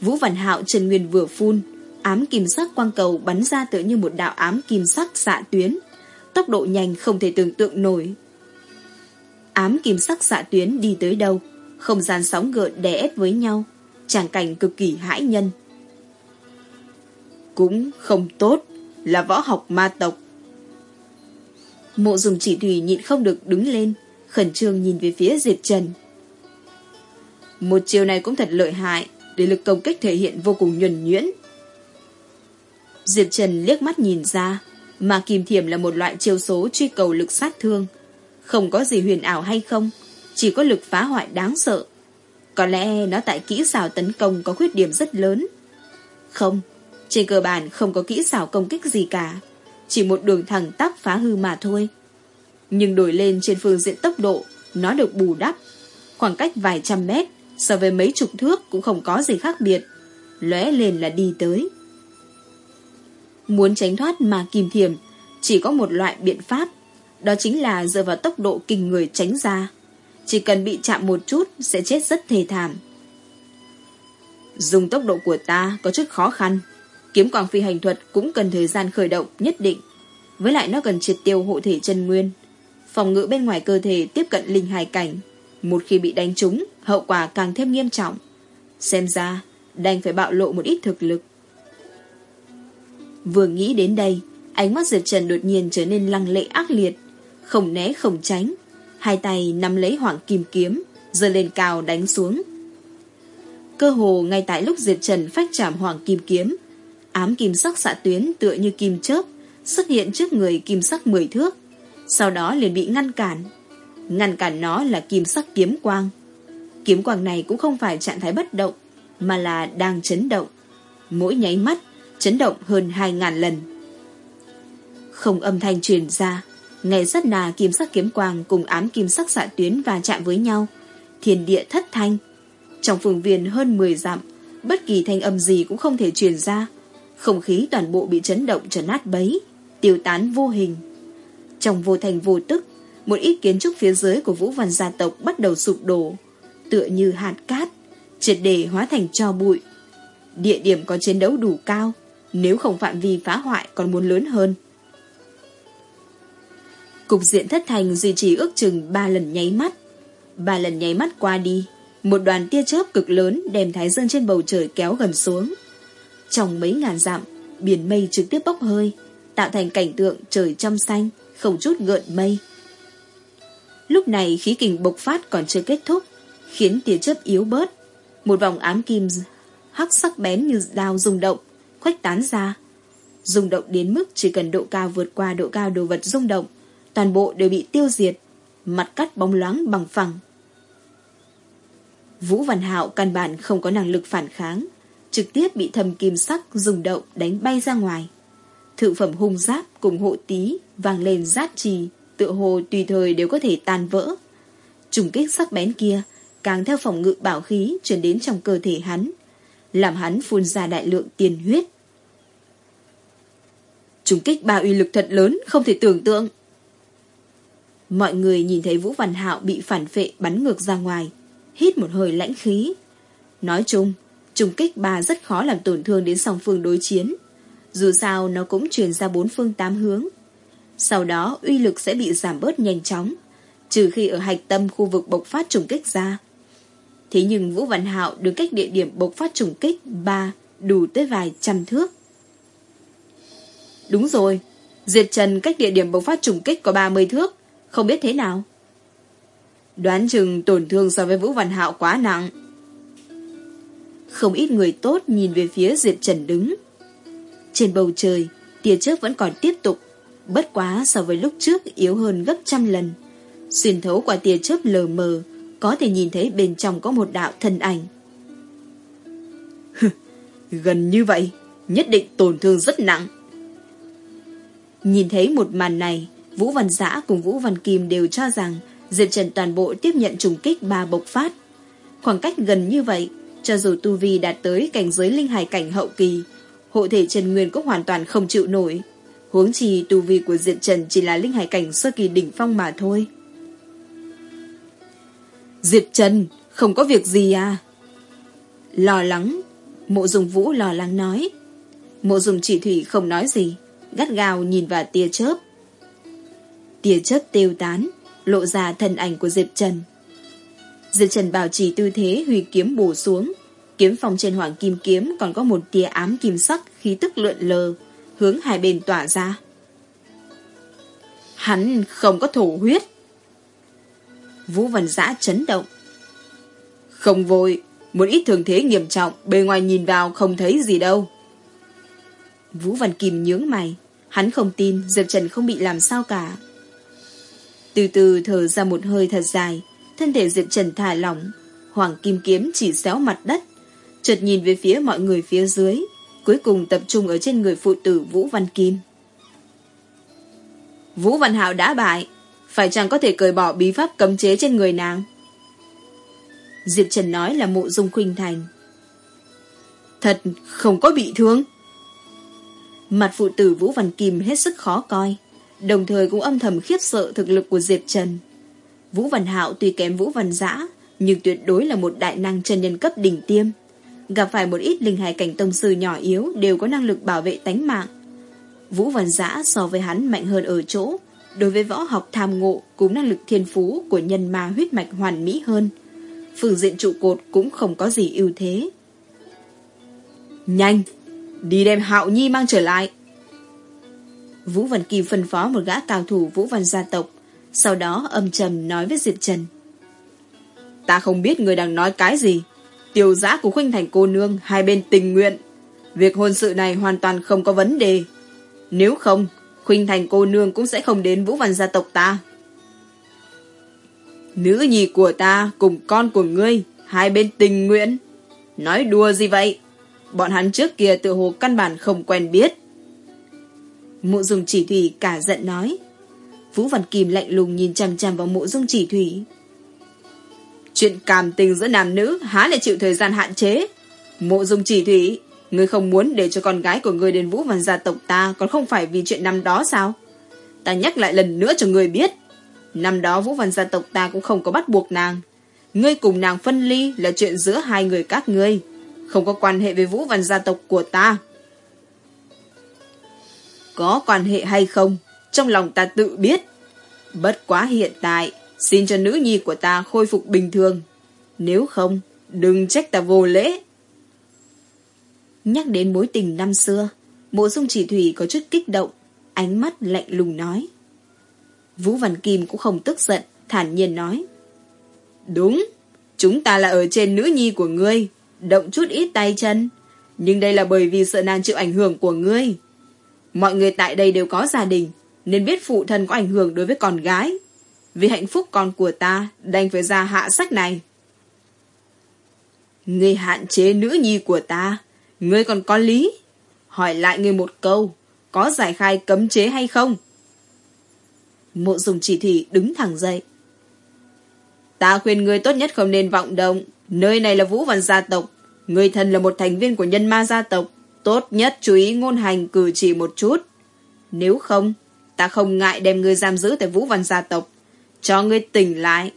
Vũ Văn Hạo Trần Nguyên vừa phun, ám kim sắc quang cầu bắn ra tựa như một đạo ám kim sắc xạ tuyến. Tốc độ nhanh không thể tưởng tượng nổi. Ám kim sắc xạ tuyến đi tới đâu, không gian sóng gợn đè ép với nhau, tràng cảnh cực kỳ hãi nhân. Cũng không tốt, là võ học ma tộc. Mộ dùng chỉ thủy nhịn không được đứng lên, khẩn trương nhìn về phía Diệp Trần. Một chiều này cũng thật lợi hại, để lực công kích thể hiện vô cùng nhuần nhuyễn. Diệp Trần liếc mắt nhìn ra, mà kìm thiểm là một loại chiêu số truy cầu lực sát thương. Không có gì huyền ảo hay không, chỉ có lực phá hoại đáng sợ. Có lẽ nó tại kỹ xảo tấn công có khuyết điểm rất lớn. Không, trên cơ bản không có kỹ xảo công kích gì cả, chỉ một đường thẳng tắp phá hư mà thôi. Nhưng đổi lên trên phương diện tốc độ, nó được bù đắp. Khoảng cách vài trăm mét, so với mấy chục thước cũng không có gì khác biệt. Lóe lên là đi tới. Muốn tránh thoát mà kìm thiểm, chỉ có một loại biện pháp, đó chính là dựa vào tốc độ kinh người tránh ra. Chỉ cần bị chạm một chút sẽ chết rất thề thảm. Dùng tốc độ của ta có chút khó khăn. Kiếm quang phi hành thuật cũng cần thời gian khởi động nhất định. Với lại nó cần triệt tiêu hộ thể chân nguyên. Phòng ngự bên ngoài cơ thể tiếp cận linh hài cảnh. Một khi bị đánh trúng, hậu quả càng thêm nghiêm trọng. Xem ra, đành phải bạo lộ một ít thực lực. Vừa nghĩ đến đây, ánh mắt Diệp Trần đột nhiên trở nên lăng lệ ác liệt, không né không tránh. Hai tay nắm lấy hoàng kim kiếm, giơ lên cao đánh xuống. Cơ hồ ngay tại lúc Diệp Trần phách chạm hoàng kim kiếm, ám kim sắc xạ tuyến tựa như kim chớp xuất hiện trước người kim sắc mười thước, sau đó liền bị ngăn cản. Ngăn cản nó là kim sắc kiếm quang. Kiếm quang này cũng không phải trạng thái bất động, mà là đang chấn động. Mỗi nháy mắt, chấn động hơn 2.000 lần. Không âm thanh truyền ra, ngày rất nà kim sắc kiếm quang cùng ám kim sắc xạ tuyến và chạm với nhau. Thiên địa thất thanh. Trong phường viên hơn 10 dặm, bất kỳ thanh âm gì cũng không thể truyền ra. Không khí toàn bộ bị chấn động trở nát bấy, tiêu tán vô hình. Trong vô thành vô tức, một ít kiến trúc phía dưới của Vũ Văn gia tộc bắt đầu sụp đổ, tựa như hạt cát, triệt để hóa thành cho bụi. Địa điểm có chiến đấu đủ cao, nếu không phạm vi phá hoại còn muốn lớn hơn. Cục diện thất thành duy trì ước chừng ba lần nháy mắt. Ba lần nháy mắt qua đi, một đoàn tia chớp cực lớn đem thái dương trên bầu trời kéo gần xuống. Trong mấy ngàn dặm, biển mây trực tiếp bốc hơi, tạo thành cảnh tượng trời trong xanh, không chút gợn mây. Lúc này khí kình bộc phát còn chưa kết thúc, khiến tia chớp yếu bớt. Một vòng ám kim hắc sắc bén như dao rung động, khuếch tán ra. Rung động đến mức chỉ cần độ cao vượt qua độ cao đồ vật rung động, toàn bộ đều bị tiêu diệt, mặt cắt bóng loáng bằng phẳng. Vũ Văn Hạo căn bản không có năng lực phản kháng, trực tiếp bị thầm kim sắc dùng động đánh bay ra ngoài. Thượng phẩm hung giáp cùng hộ tí vang lên rát trì, tựa hồ tùy thời đều có thể tan vỡ. Trùng kích sắc bén kia càng theo phòng ngự bảo khí chuyển đến trong cơ thể hắn, làm hắn phun ra đại lượng tiền huyết. Trùng kích ba uy lực thật lớn, không thể tưởng tượng. Mọi người nhìn thấy Vũ Văn Hạo bị phản phệ bắn ngược ra ngoài, hít một hơi lãnh khí. Nói chung, trùng kích ba rất khó làm tổn thương đến song phương đối chiến. Dù sao nó cũng truyền ra bốn phương tám hướng. Sau đó uy lực sẽ bị giảm bớt nhanh chóng, trừ khi ở hạch tâm khu vực bộc phát trùng kích ra. Thế nhưng Vũ Văn Hạo đứng cách địa điểm bộc phát trùng kích ba đủ tới vài trăm thước. Đúng rồi, Diệt Trần cách địa điểm bộc phát trùng kích có 30 thước, không biết thế nào. Đoán chừng tổn thương so với Vũ Văn Hạo quá nặng. Không ít người tốt nhìn về phía diệp Trần đứng. Trên bầu trời, tia chớp vẫn còn tiếp tục, bất quá so với lúc trước yếu hơn gấp trăm lần. Xuyên thấu qua tia chớp lờ mờ, có thể nhìn thấy bên trong có một đạo thân ảnh. Gần như vậy, nhất định tổn thương rất nặng. Nhìn thấy một màn này, Vũ Văn Giã cùng Vũ Văn Kim đều cho rằng Diệp Trần toàn bộ tiếp nhận trùng kích ba bộc phát. Khoảng cách gần như vậy, cho dù Tu Vi đạt tới cảnh giới linh hải cảnh hậu kỳ, hộ thể Trần Nguyên cũng hoàn toàn không chịu nổi. Huống chi Tu Vi của Diệp Trần chỉ là linh hải cảnh sơ kỳ đỉnh phong mà thôi. Diệp Trần, không có việc gì à? Lo lắng, mộ dùng vũ lo lắng nói. Mộ dùng chỉ thủy không nói gì, gắt gao nhìn vào tia chớp. Tia chất tiêu tán, lộ ra thân ảnh của Diệp Trần. Diệp Trần bảo trì tư thế huy kiếm bổ xuống. Kiếm phòng trên hoàng kim kiếm còn có một tia ám kim sắc khí tức lượn lờ, hướng hai bên tỏa ra. Hắn không có thổ huyết. Vũ Văn Giã chấn động. Không vội, một ít thường thế nghiêm trọng, bề ngoài nhìn vào không thấy gì đâu. Vũ Văn Kim nhướng mày, hắn không tin Diệp Trần không bị làm sao cả. Từ từ thở ra một hơi thật dài, thân thể Diệp Trần thả lỏng, Hoàng Kim Kiếm chỉ xéo mặt đất, chợt nhìn về phía mọi người phía dưới, cuối cùng tập trung ở trên người phụ tử Vũ Văn Kim. Vũ Văn Hạo đã bại, phải chẳng có thể cởi bỏ bí pháp cấm chế trên người nàng? Diệp Trần nói là mộ dung khuynh thành. Thật không có bị thương. Mặt phụ tử Vũ Văn Kim hết sức khó coi, đồng thời cũng âm thầm khiếp sợ thực lực của Diệp Trần. Vũ Văn Hạo tuy kém Vũ Văn Giã, nhưng tuyệt đối là một đại năng chân nhân cấp đỉnh tiêm. Gặp phải một ít linh hài cảnh tông sư nhỏ yếu đều có năng lực bảo vệ tánh mạng. Vũ Văn Giã so với hắn mạnh hơn ở chỗ, đối với võ học tham ngộ cũng năng lực thiên phú của nhân ma huyết mạch hoàn mỹ hơn. Phương diện trụ cột cũng không có gì ưu thế. Nhanh! Đi đem Hạo Nhi mang trở lại! Vũ Văn Kim phân phó một gã cao thủ Vũ Văn gia tộc, sau đó âm trầm nói với Diệp Trần. Ta không biết người đang nói cái gì. Tiểu giã của Khuynh Thành cô nương hai bên tình nguyện. Việc hôn sự này hoàn toàn không có vấn đề. Nếu không, Khuynh Thành cô nương cũng sẽ không đến Vũ Văn gia tộc ta. Nữ nhi của ta cùng con của ngươi, hai bên tình nguyện. Nói đùa gì vậy? Bọn hắn trước kia tự hồ căn bản không quen biết. Mộ dung chỉ thủy cả giận nói. Vũ Văn Kim lạnh lùng nhìn chằm chằm vào mộ dung chỉ thủy. Chuyện cảm tình giữa nam nữ há lại chịu thời gian hạn chế. Mộ dung chỉ thủy, ngươi không muốn để cho con gái của ngươi đến Vũ Văn gia tộc ta còn không phải vì chuyện năm đó sao? Ta nhắc lại lần nữa cho ngươi biết. Năm đó Vũ Văn gia tộc ta cũng không có bắt buộc nàng. Ngươi cùng nàng phân ly là chuyện giữa hai người các ngươi. Không có quan hệ với Vũ Văn gia tộc của ta. Có quan hệ hay không? Trong lòng ta tự biết. Bất quá hiện tại, xin cho nữ nhi của ta khôi phục bình thường. Nếu không, đừng trách ta vô lễ. Nhắc đến mối tình năm xưa, mộ dung chỉ thủy có chút kích động, ánh mắt lạnh lùng nói. Vũ Văn Kim cũng không tức giận, thản nhiên nói. Đúng, chúng ta là ở trên nữ nhi của ngươi, động chút ít tay chân. Nhưng đây là bởi vì sợ nàng chịu ảnh hưởng của ngươi. Mọi người tại đây đều có gia đình, nên biết phụ thân có ảnh hưởng đối với con gái. Vì hạnh phúc con của ta, đành phải ra hạ sách này. Ngươi hạn chế nữ nhi của ta, ngươi còn có lý. Hỏi lại ngươi một câu, có giải khai cấm chế hay không? Mộ dùng chỉ thị đứng thẳng dậy. Ta khuyên ngươi tốt nhất không nên vọng động. Nơi này là vũ văn gia tộc. Ngươi thân là một thành viên của nhân ma gia tộc. Tốt nhất chú ý ngôn hành cử chỉ một chút. Nếu không, ta không ngại đem ngươi giam giữ tại vũ văn gia tộc. Cho ngươi tỉnh lại.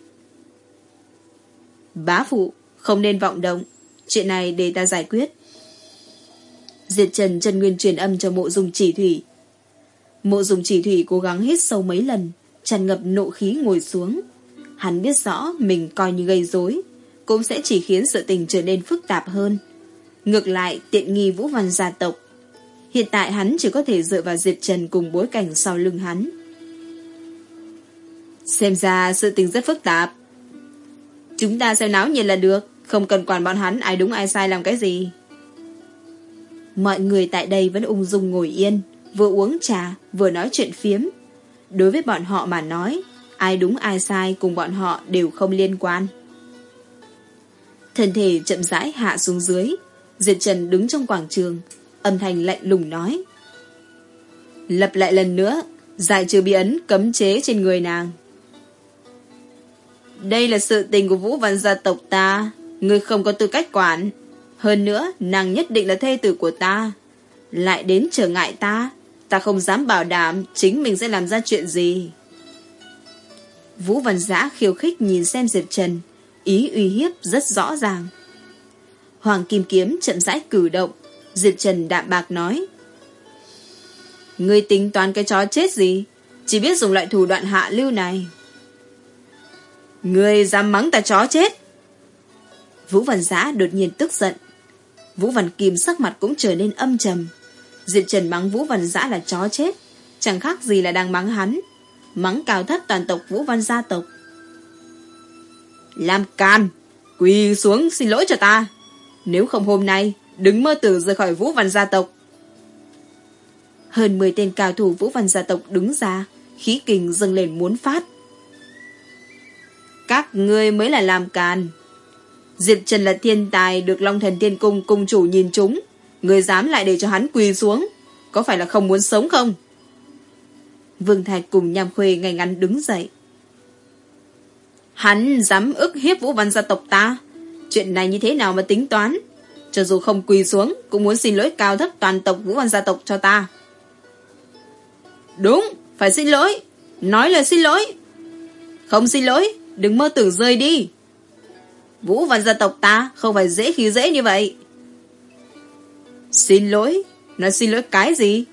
Bá phụ, không nên vọng động. Chuyện này để ta giải quyết. Diệt Trần Trần Nguyên truyền âm cho mộ dùng chỉ thủy. Mộ dùng chỉ thủy cố gắng hít sâu mấy lần, tràn ngập nộ khí ngồi xuống. Hắn biết rõ mình coi như gây rối cũng sẽ chỉ khiến sự tình trở nên phức tạp hơn. Ngược lại, tiện nghi Vũ Văn gia tộc. Hiện tại hắn chỉ có thể dựa vào Diệp Trần cùng bối cảnh sau lưng hắn. Xem ra sự tình rất phức tạp. Chúng ta xem náo nhiệt là được, không cần quản bọn hắn ai đúng ai sai làm cái gì. Mọi người tại đây vẫn ung dung ngồi yên, vừa uống trà, vừa nói chuyện phiếm. Đối với bọn họ mà nói, ai đúng ai sai cùng bọn họ đều không liên quan. Thân thể chậm rãi hạ xuống dưới, Diệt Trần đứng trong quảng trường, âm thanh lạnh lùng nói. Lập lại lần nữa, giải trừ bí ấn cấm chế trên người nàng. Đây là sự tình của Vũ Văn gia tộc ta, người không có tư cách quản. Hơn nữa, nàng nhất định là thê tử của ta. Lại đến trở ngại ta, ta không dám bảo đảm chính mình sẽ làm ra chuyện gì. Vũ Văn Giã khiêu khích nhìn xem Diệp Trần, ý uy hiếp rất rõ ràng. Hoàng Kim Kiếm chậm rãi cử động, Diệp Trần đạm bạc nói. Ngươi tính toán cái chó chết gì? Chỉ biết dùng loại thủ đoạn hạ lưu này. Ngươi dám mắng ta chó chết. Vũ Văn Giã đột nhiên tức giận. Vũ Văn Kim sắc mặt cũng trở nên âm trầm. Diệp Trần mắng Vũ Văn Giã là chó chết. Chẳng khác gì là đang mắng hắn. Mắng cao thất toàn tộc Vũ Văn gia tộc. Làm can! Quỳ xuống xin lỗi cho ta. Nếu không hôm nay, đừng mơ tưởng rời khỏi Vũ Văn gia tộc. Hơn 10 tên cao thủ Vũ Văn gia tộc đứng ra, khí kình dâng lên muốn phát. Các ngươi mới là làm càn. Diệp Trần là thiên tài được Long Thần Tiên Cung cung chủ nhìn chúng. Người dám lại để cho hắn quỳ xuống. Có phải là không muốn sống không? Vương Thạch cùng Nham Khuê ngay ngắn đứng dậy. Hắn dám ức hiếp Vũ Văn gia tộc ta. Chuyện này như thế nào mà tính toán? Cho dù không quỳ xuống, cũng muốn xin lỗi cao thấp toàn tộc Vũ Văn gia tộc cho ta. Đúng, phải xin lỗi. Nói lời xin lỗi. Không xin lỗi, đừng mơ tưởng rơi đi. Vũ Văn gia tộc ta không phải dễ khi dễ như vậy. Xin lỗi? Nói xin lỗi cái gì?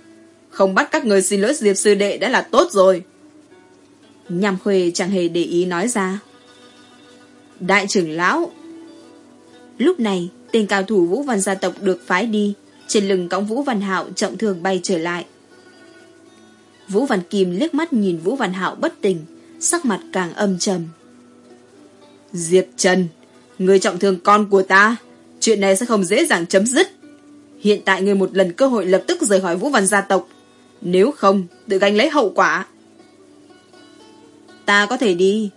Không bắt các người xin lỗi Diệp Sư Đệ đã là tốt rồi. Nhằm khuê chẳng hề để ý nói ra. Đại trưởng lão Lúc này, tên cao thủ Vũ Văn gia tộc được phái đi. Trên lưng cõng Vũ Văn Hạo trọng thương bay trở lại. Vũ Văn Kim liếc mắt nhìn Vũ Văn Hạo bất tỉnh, Sắc mặt càng âm trầm. Diệp Trần, Người trọng thương con của ta, Chuyện này sẽ không dễ dàng chấm dứt. Hiện tại người một lần cơ hội lập tức rời khỏi Vũ Văn gia tộc. Nếu không, tự gánh lấy hậu quả. Ta có thể đi.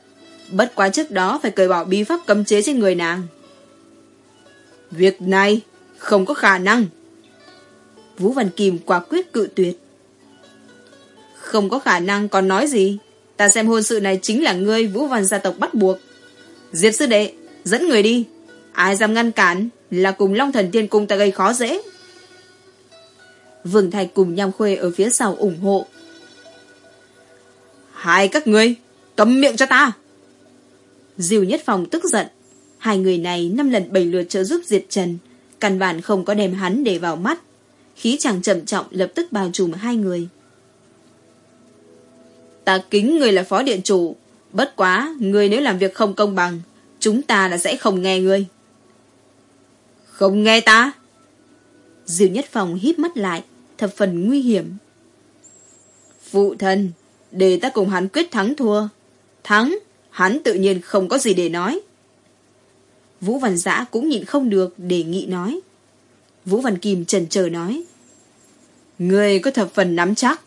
Bất quá trước đó phải cởi bỏ bí pháp cấm chế trên người nàng. Việc này không có khả năng. Vũ Văn Kim quả quyết cự tuyệt. Không có khả năng còn nói gì. Ta xem hôn sự này chính là ngươi Vũ Văn gia tộc bắt buộc. Diệp sư đệ, dẫn người đi. Ai dám ngăn cản là cùng Long Thần Tiên Cung ta gây khó dễ. Vương Thạch cùng Nham Khuê ở phía sau ủng hộ. Hai các ngươi, cấm miệng cho ta. Diều Nhất Phòng tức giận. Hai người này năm lần bảy lượt trợ giúp Diệp Trần. Căn bản không có đem hắn để vào mắt. Khí chàng trầm trọng lập tức bao trùm hai người. Ta kính người là phó điện chủ. Bất quá, người nếu làm việc không công bằng, chúng ta là sẽ không nghe ngươi. Không nghe ta? Diều Nhất Phòng híp mắt lại, thập phần nguy hiểm. Phụ thân, để ta cùng hắn quyết thắng thua. Thắng, hắn tự nhiên không có gì để nói. Vũ Văn Giã cũng nhịn không được đề nghị nói. Vũ Văn Kim trần chờ nói. Người có thập phần nắm chắc.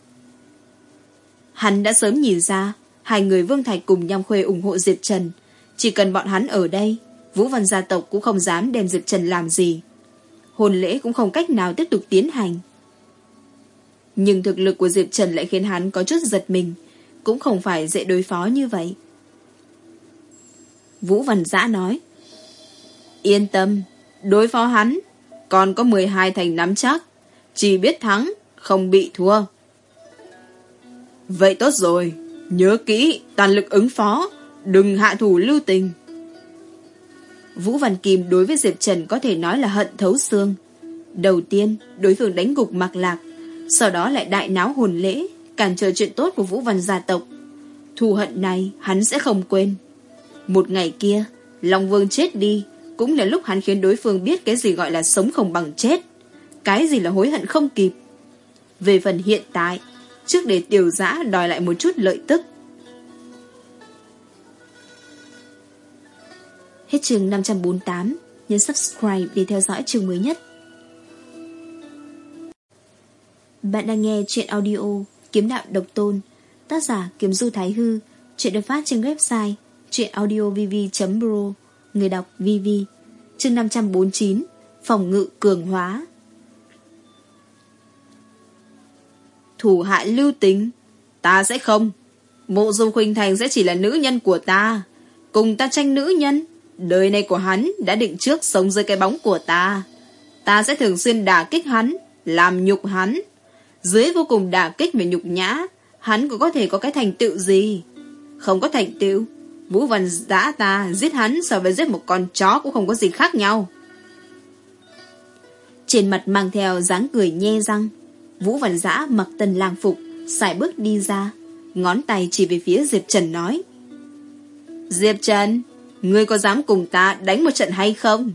Hắn đã sớm nhìn ra, hai người Vương Thạch cùng Nham Khuê ủng hộ Diệp Trần. Chỉ cần bọn hắn ở đây, Vũ Văn gia tộc cũng không dám đem Diệp Trần làm gì. Hồn lễ cũng không cách nào tiếp tục tiến hành. Nhưng thực lực của Diệp Trần lại khiến hắn có chút giật mình, cũng không phải dễ đối phó như vậy. Vũ Văn Giã nói, Yên tâm, đối phó hắn, còn có 12 thành nắm chắc, chỉ biết thắng, không bị thua. Vậy tốt rồi, nhớ kỹ, toàn lực ứng phó, đừng hạ thủ lưu tình. Vũ Văn Kim đối với Diệp Trần có thể nói là hận thấu xương. Đầu tiên, đối phương đánh gục Mạc Lạc, sau đó lại đại náo hồn lễ, cản trở chuyện tốt của Vũ Văn gia tộc. Thù hận này hắn sẽ không quên. Một ngày kia, Long Vương chết đi, cũng là lúc hắn khiến đối phương biết cái gì gọi là sống không bằng chết. Cái gì là hối hận không kịp. Về phần hiện tại, trước để tiểu giã đòi lại một chút lợi tức. Hết chương 548, nhấn subscribe để theo dõi chương mới nhất. Bạn đang nghe chuyện audio Kiếm đạo độc tôn Tác giả Kiếm Du Thái Hư Chuyện được phát trên website chuyenaudiovv.pro Người đọc VV Chương 549 Phòng ngự cường hóa. Thủ hại lưu tính Ta sẽ không. Mộ dung khuynh thành sẽ chỉ là nữ nhân của ta. Cùng ta tranh nữ nhân Đời này của hắn đã định trước sống dưới cái bóng của ta. Ta sẽ thường xuyên đả kích hắn Làm nhục hắn. Dưới vô cùng đả kích và nhục nhã, hắn cũng có thể có cái thành tựu gì? Không có thành tựu, Vũ Văn giã ta giết hắn so với giết một con chó cũng không có gì khác nhau. Trên mặt mang theo dáng cười nhe răng, Vũ Văn giã mặc tần lang phục, xài bước đi ra, ngón tay chỉ về phía Diệp Trần nói. Diệp Trần, ngươi có dám cùng ta đánh một trận hay không?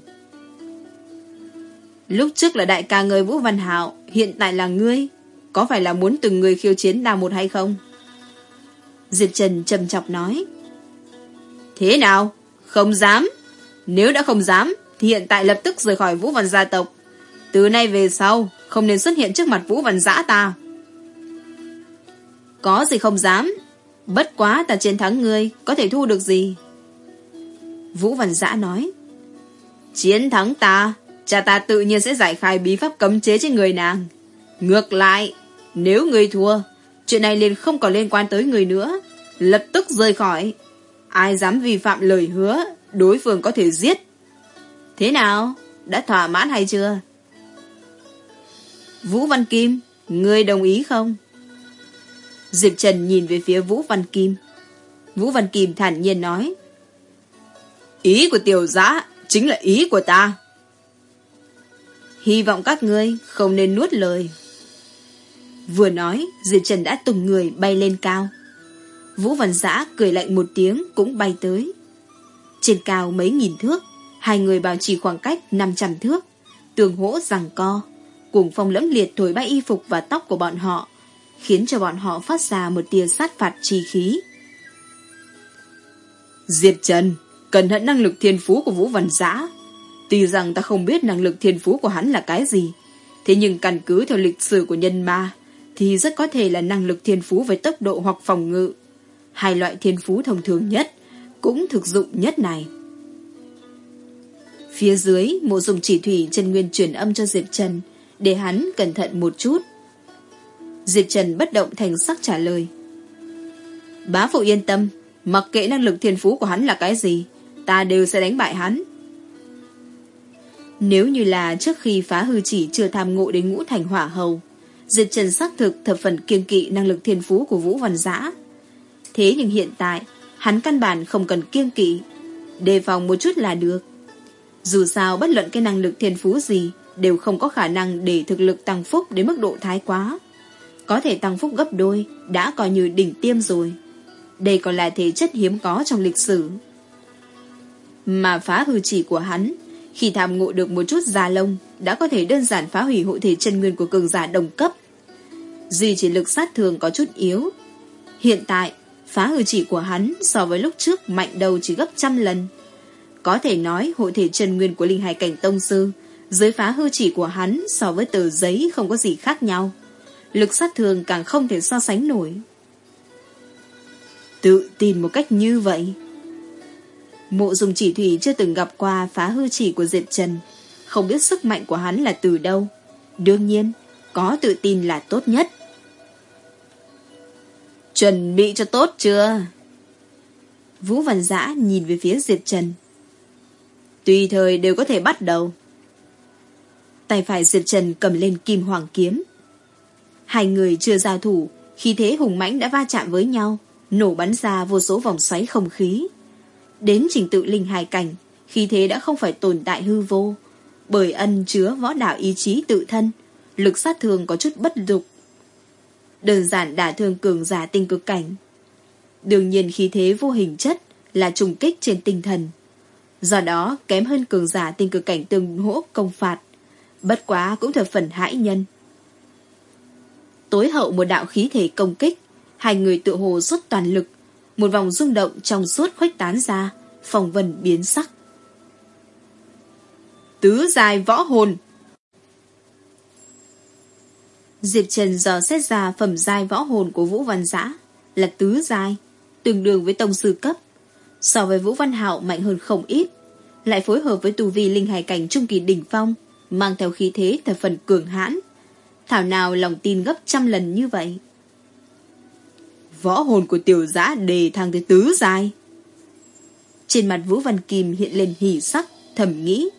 Lúc trước là đại ca người Vũ Văn Hạo, hiện tại là ngươi. Có phải là muốn từng người khiêu chiến nào một hay không? Diệp Trần trầm chọc nói. Thế nào? Không dám. Nếu đã không dám, thì hiện tại lập tức rời khỏi Vũ Văn gia tộc. Từ nay về sau, không nên xuất hiện trước mặt Vũ Văn giã ta. Có gì không dám. Bất quá ta chiến thắng ngươi, có thể thu được gì? Vũ Văn giã nói. Chiến thắng ta, cha ta tự nhiên sẽ giải khai bí pháp cấm chế trên người nàng. Ngược lại, nếu người thua, chuyện này liền không còn liên quan tới người nữa. Lập tức rời khỏi. Ai dám vi phạm lời hứa, đối phương có thể giết. Thế nào? Đã thỏa mãn hay chưa? Vũ Văn Kim, ngươi đồng ý không? Diệp Trần nhìn về phía Vũ Văn Kim. Vũ Văn Kim thản nhiên nói. Ý của tiểu giã chính là ý của ta. Hy vọng các ngươi không nên nuốt lời. Vừa nói, Diệp Trần đã tùng người bay lên cao. Vũ Văn Giã cười lạnh một tiếng cũng bay tới. Trên cao mấy nghìn thước, hai người bảo trì khoảng cách 500 thước, tường hỗ rằng co, cuồng phong lẫm liệt thổi bay y phục và tóc của bọn họ, khiến cho bọn họ phát ra một tia sát phạt chi khí. Diệp Trần, cẩn thận năng lực thiên phú của Vũ Văn Giã. Tuy rằng ta không biết năng lực thiên phú của hắn là cái gì, thế nhưng căn cứ theo lịch sử của nhân ma, thì rất có thể là năng lực thiên phú với tốc độ hoặc phòng ngự. Hai loại thiên phú thông thường nhất, cũng thực dụng nhất này. Phía dưới, mộ dùng chỉ thủy chân nguyên truyền âm cho Diệp Trần, để hắn cẩn thận một chút. Diệp Trần bất động thành sắc trả lời. Bá phụ yên tâm, mặc kệ năng lực thiên phú của hắn là cái gì, ta đều sẽ đánh bại hắn. Nếu như là trước khi phá hư chỉ chưa tham ngộ đến ngũ thành hỏa hầu, Diệp Trần xác thực thập phần kiêng kỵ năng lực thiên phú của Vũ Văn Giã. Thế nhưng hiện tại, hắn căn bản không cần kiêng kỵ, đề phòng một chút là được. Dù sao bất luận cái năng lực thiên phú gì đều không có khả năng để thực lực tăng phúc đến mức độ thái quá. Có thể tăng phúc gấp đôi đã coi như đỉnh tiêm rồi. Đây còn là thể chất hiếm có trong lịch sử. Mà phá hư chỉ của hắn khi tham ngộ được một chút da lông đã có thể đơn giản phá hủy hộ thể chân nguyên của cường giả đồng cấp. Duy chỉ lực sát thường có chút yếu. Hiện tại, phá hư chỉ của hắn so với lúc trước mạnh đầu chỉ gấp trăm lần. Có thể nói hộ thể chân nguyên của linh hải cảnh tông sư dưới phá hư chỉ của hắn so với tờ giấy không có gì khác nhau. Lực sát thường càng không thể so sánh nổi. Tự tin một cách như vậy. Mộ dùng chỉ thủy chưa từng gặp qua phá hư chỉ của Diệp Trần. Không biết sức mạnh của hắn là từ đâu. Đương nhiên, có tự tin là tốt nhất. Chuẩn bị cho tốt chưa? Vũ Văn Giã nhìn về phía Diệp Trần. Tùy thời đều có thể bắt đầu. Tay phải Diệp Trần cầm lên kim hoàng kiếm. Hai người chưa giao thủ, khi thế hùng mãnh đã va chạm với nhau, nổ bắn ra vô số vòng xoáy không khí. Đến trình tự linh hài cảnh, khi thế đã không phải tồn tại hư vô, bởi ân chứa võ đạo ý chí tự thân, lực sát thương có chút bất dục. Đơn giản đả thương cường giả tinh cực cảnh. Đương nhiên khí thế vô hình chất là trùng kích trên tinh thần. Do đó kém hơn cường giả tinh cực cảnh tương hỗ công phạt. Bất quá cũng thật phần hãi nhân. Tối hậu một đạo khí thể công kích, hai người tự hồ xuất toàn lực, một vòng rung động trong suốt khuếch tán ra, phòng vần biến sắc. Tứ dài võ hồn Diệp Trần dò xét ra phẩm giai võ hồn của Vũ Văn Giã là tứ giai, tương đương với tông sư cấp. So với Vũ Văn Hạo mạnh hơn không ít, lại phối hợp với tù vi linh hải cảnh trung kỳ đỉnh phong, mang theo khí thế thật phần cường hãn. Thảo nào lòng tin gấp trăm lần như vậy. Võ hồn của tiểu giã đề thăng tới tứ giai. Trên mặt Vũ Văn Kim hiện lên hỉ sắc, thầm nghĩ.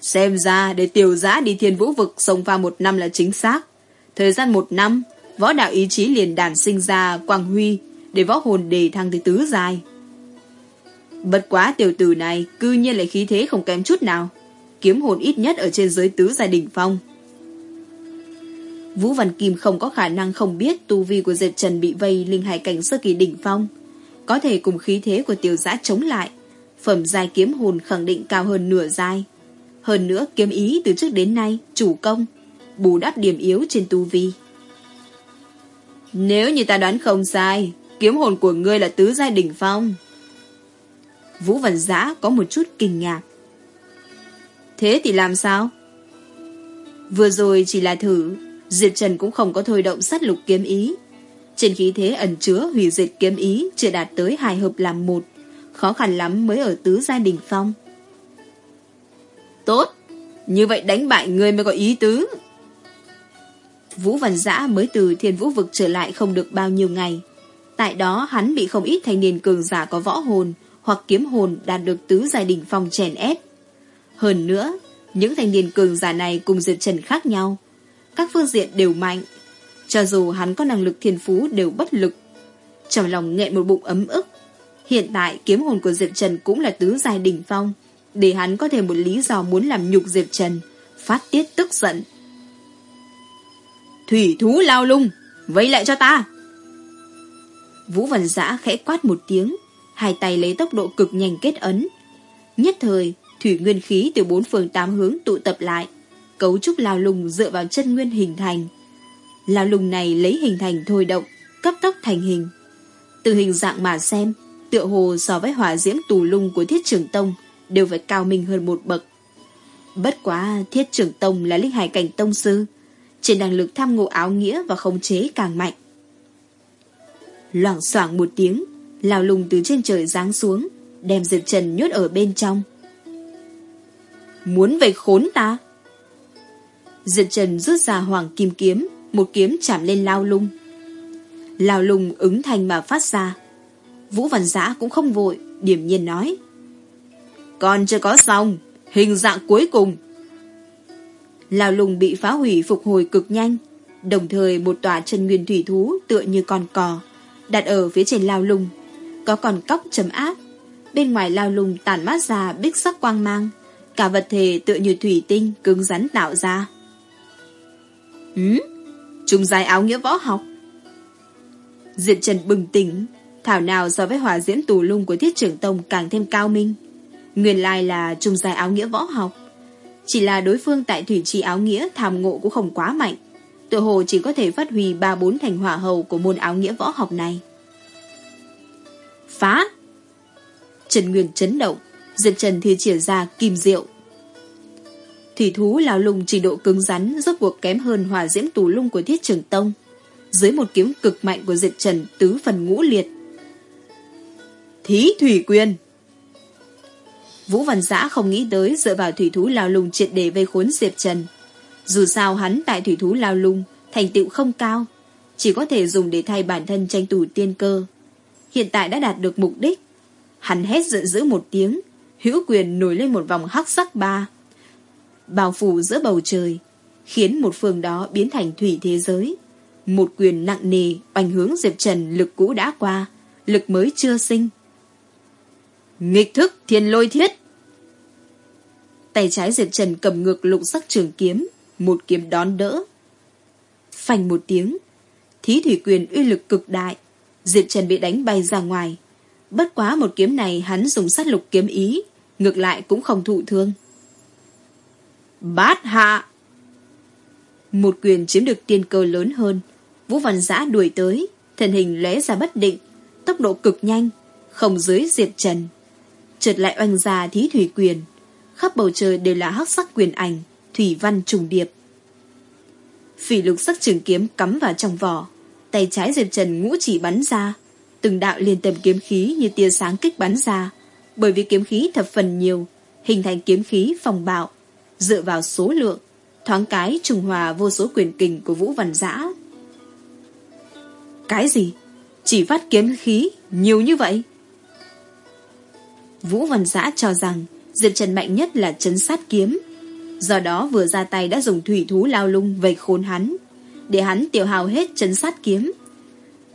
Xem ra để tiểu giã đi thiên vũ vực sống vào một năm là chính xác. Thời gian một năm, võ đạo ý chí liền đàn sinh ra quang huy để võ hồn đề thăng tới tứ dài Bất quá tiểu tử này cư nhiên lại khí thế không kém chút nào. Kiếm hồn ít nhất ở trên giới tứ giai đỉnh phong. Vũ Văn Kim không có khả năng không biết tu vi của Diệp Trần bị vây linh hải cảnh sơ kỳ đỉnh phong. Có thể cùng khí thế của tiểu giã chống lại. Phẩm giai kiếm hồn khẳng định cao hơn nửa giai. Hơn nữa kiếm ý từ trước đến nay chủ công, bù đắp điểm yếu trên tu vi. Nếu như ta đoán không sai, kiếm hồn của ngươi là tứ giai đỉnh phong. Vũ Văn Giã có một chút kinh ngạc. Thế thì làm sao? Vừa rồi chỉ là thử, Diệp Trần cũng không có thôi động sát lục kiếm ý. Trên khí thế ẩn chứa hủy diệt kiếm ý chưa đạt tới hài hợp làm một, khó khăn lắm mới ở tứ gia đình phong. Tốt, như vậy đánh bại người mới có ý tứ. Vũ Văn Giã mới từ thiên vũ vực trở lại không được bao nhiêu ngày. Tại đó hắn bị không ít thanh niên cường giả có võ hồn hoặc kiếm hồn đạt được tứ gia đình phong chèn ép. Hơn nữa, những thanh niên cường giả này cùng Diệp Trần khác nhau. Các phương diện đều mạnh. Cho dù hắn có năng lực thiên phú đều bất lực. Trong lòng nghẹn một bụng ấm ức. Hiện tại kiếm hồn của Diệp Trần cũng là tứ giai đỉnh phong. Để hắn có thêm một lý do muốn làm nhục Diệp Trần. Phát tiết tức giận. Thủy thú lao lung, vây lại cho ta. Vũ Văn Giã khẽ quát một tiếng, hai tay lấy tốc độ cực nhanh kết ấn. Nhất thời, thủy nguyên khí từ bốn phương tám hướng tụ tập lại, cấu trúc lao lung dựa vào chân nguyên hình thành. Lao lung này lấy hình thành thôi động, cấp tốc thành hình. Từ hình dạng mà xem, tựa hồ so với hỏa diễm tù lung của thiết trưởng tông đều phải cao minh hơn một bậc. Bất quá thiết trưởng tông là linh hải cảnh tông sư, trên năng lực tham ngộ áo nghĩa và khống chế càng mạnh. Loảng xoảng một tiếng, lao lùng từ trên trời giáng xuống, đem Diệp Trần nhốt ở bên trong. Muốn về khốn ta? Diệp Trần rút ra hoàng kim kiếm, một kiếm chạm lên lao lung. Lao lung ứng thành mà phát ra. Vũ Văn Giã cũng không vội, điểm nhiên nói. Còn chưa có xong, hình dạng cuối cùng. Lao lung bị phá hủy phục hồi cực nhanh, đồng thời một tòa chân nguyên thủy thú tựa như con cò, đặt ở phía trên lao lung. Có con cóc chấm áp, bên ngoài lao lung tản mát ra bích sắc quang mang, cả vật thể tựa như thủy tinh cứng rắn tạo ra. Ừ? Trung dài áo nghĩa võ học. Diệt Trần bừng tỉnh, thảo nào so với hỏa diễm tù lung của thiết trưởng tông càng thêm cao minh. Nguyên lai là trung dài áo nghĩa võ học. Chỉ là đối phương tại thủy trì áo nghĩa tham ngộ cũng không quá mạnh. Tự hồ chỉ có thể phát huy ba bốn thành hỏa hầu của môn áo nghĩa võ học này. Phá! Trần Nguyên chấn động, Diệp Trần thì triển ra kim diệu. Thủy thú lao lung chỉ độ cứng rắn rốt cuộc kém hơn hòa diễm tù lung của thiết trường tông. Dưới một kiếm cực mạnh của Diệp Trần tứ phần ngũ liệt. Thí thủy quyền! Vũ Văn Giã không nghĩ tới dựa vào thủy thú lao lung triệt để vây khốn Diệp Trần. Dù sao hắn tại thủy thú lao lung, thành tựu không cao, chỉ có thể dùng để thay bản thân tranh tù tiên cơ. Hiện tại đã đạt được mục đích. Hắn hét giận dữ một tiếng, hữu quyền nổi lên một vòng hắc sắc ba. Bao phủ giữa bầu trời, khiến một phương đó biến thành thủy thế giới. Một quyền nặng nề ảnh hướng Diệp Trần lực cũ đã qua, lực mới chưa sinh. Nghịch thức thiên lôi thiết Tay trái Diệp Trần cầm ngược lục sắc trường kiếm, một kiếm đón đỡ. Phành một tiếng, thí thủy quyền uy lực cực đại, Diệp Trần bị đánh bay ra ngoài. Bất quá một kiếm này hắn dùng sát lục kiếm ý, ngược lại cũng không thụ thương. Bát hạ! Một quyền chiếm được tiên cơ lớn hơn, Vũ Văn Giã đuổi tới, thân hình lóe ra bất định, tốc độ cực nhanh, không dưới Diệp Trần chợt lại oanh ra thí thủy quyền, khắp bầu trời đều là hắc sắc quyền ảnh, thủy văn trùng điệp. Phỉ lục sắc trường kiếm cắm vào trong vỏ, tay trái Diệp Trần ngũ chỉ bắn ra, từng đạo liên tầm kiếm khí như tia sáng kích bắn ra, bởi vì kiếm khí thập phần nhiều, hình thành kiếm khí phòng bạo, dựa vào số lượng, thoáng cái trùng hòa vô số quyền kình của Vũ Văn Giã. Cái gì? Chỉ phát kiếm khí nhiều như vậy? Vũ Văn Giã cho rằng Diệp Trần mạnh nhất là chấn sát kiếm. Do đó vừa ra tay đã dùng thủy thú lao lung vây khốn hắn, để hắn tiểu hào hết chấn sát kiếm.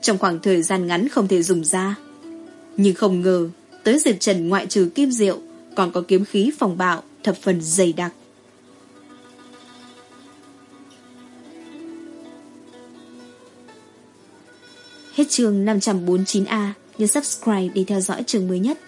Trong khoảng thời gian ngắn không thể dùng ra. Nhưng không ngờ, tới Diệp Trần ngoại trừ kim diệu, còn có kiếm khí phòng bạo thập phần dày đặc. Hết chương 549A, nhớ subscribe để theo dõi chương mới nhất.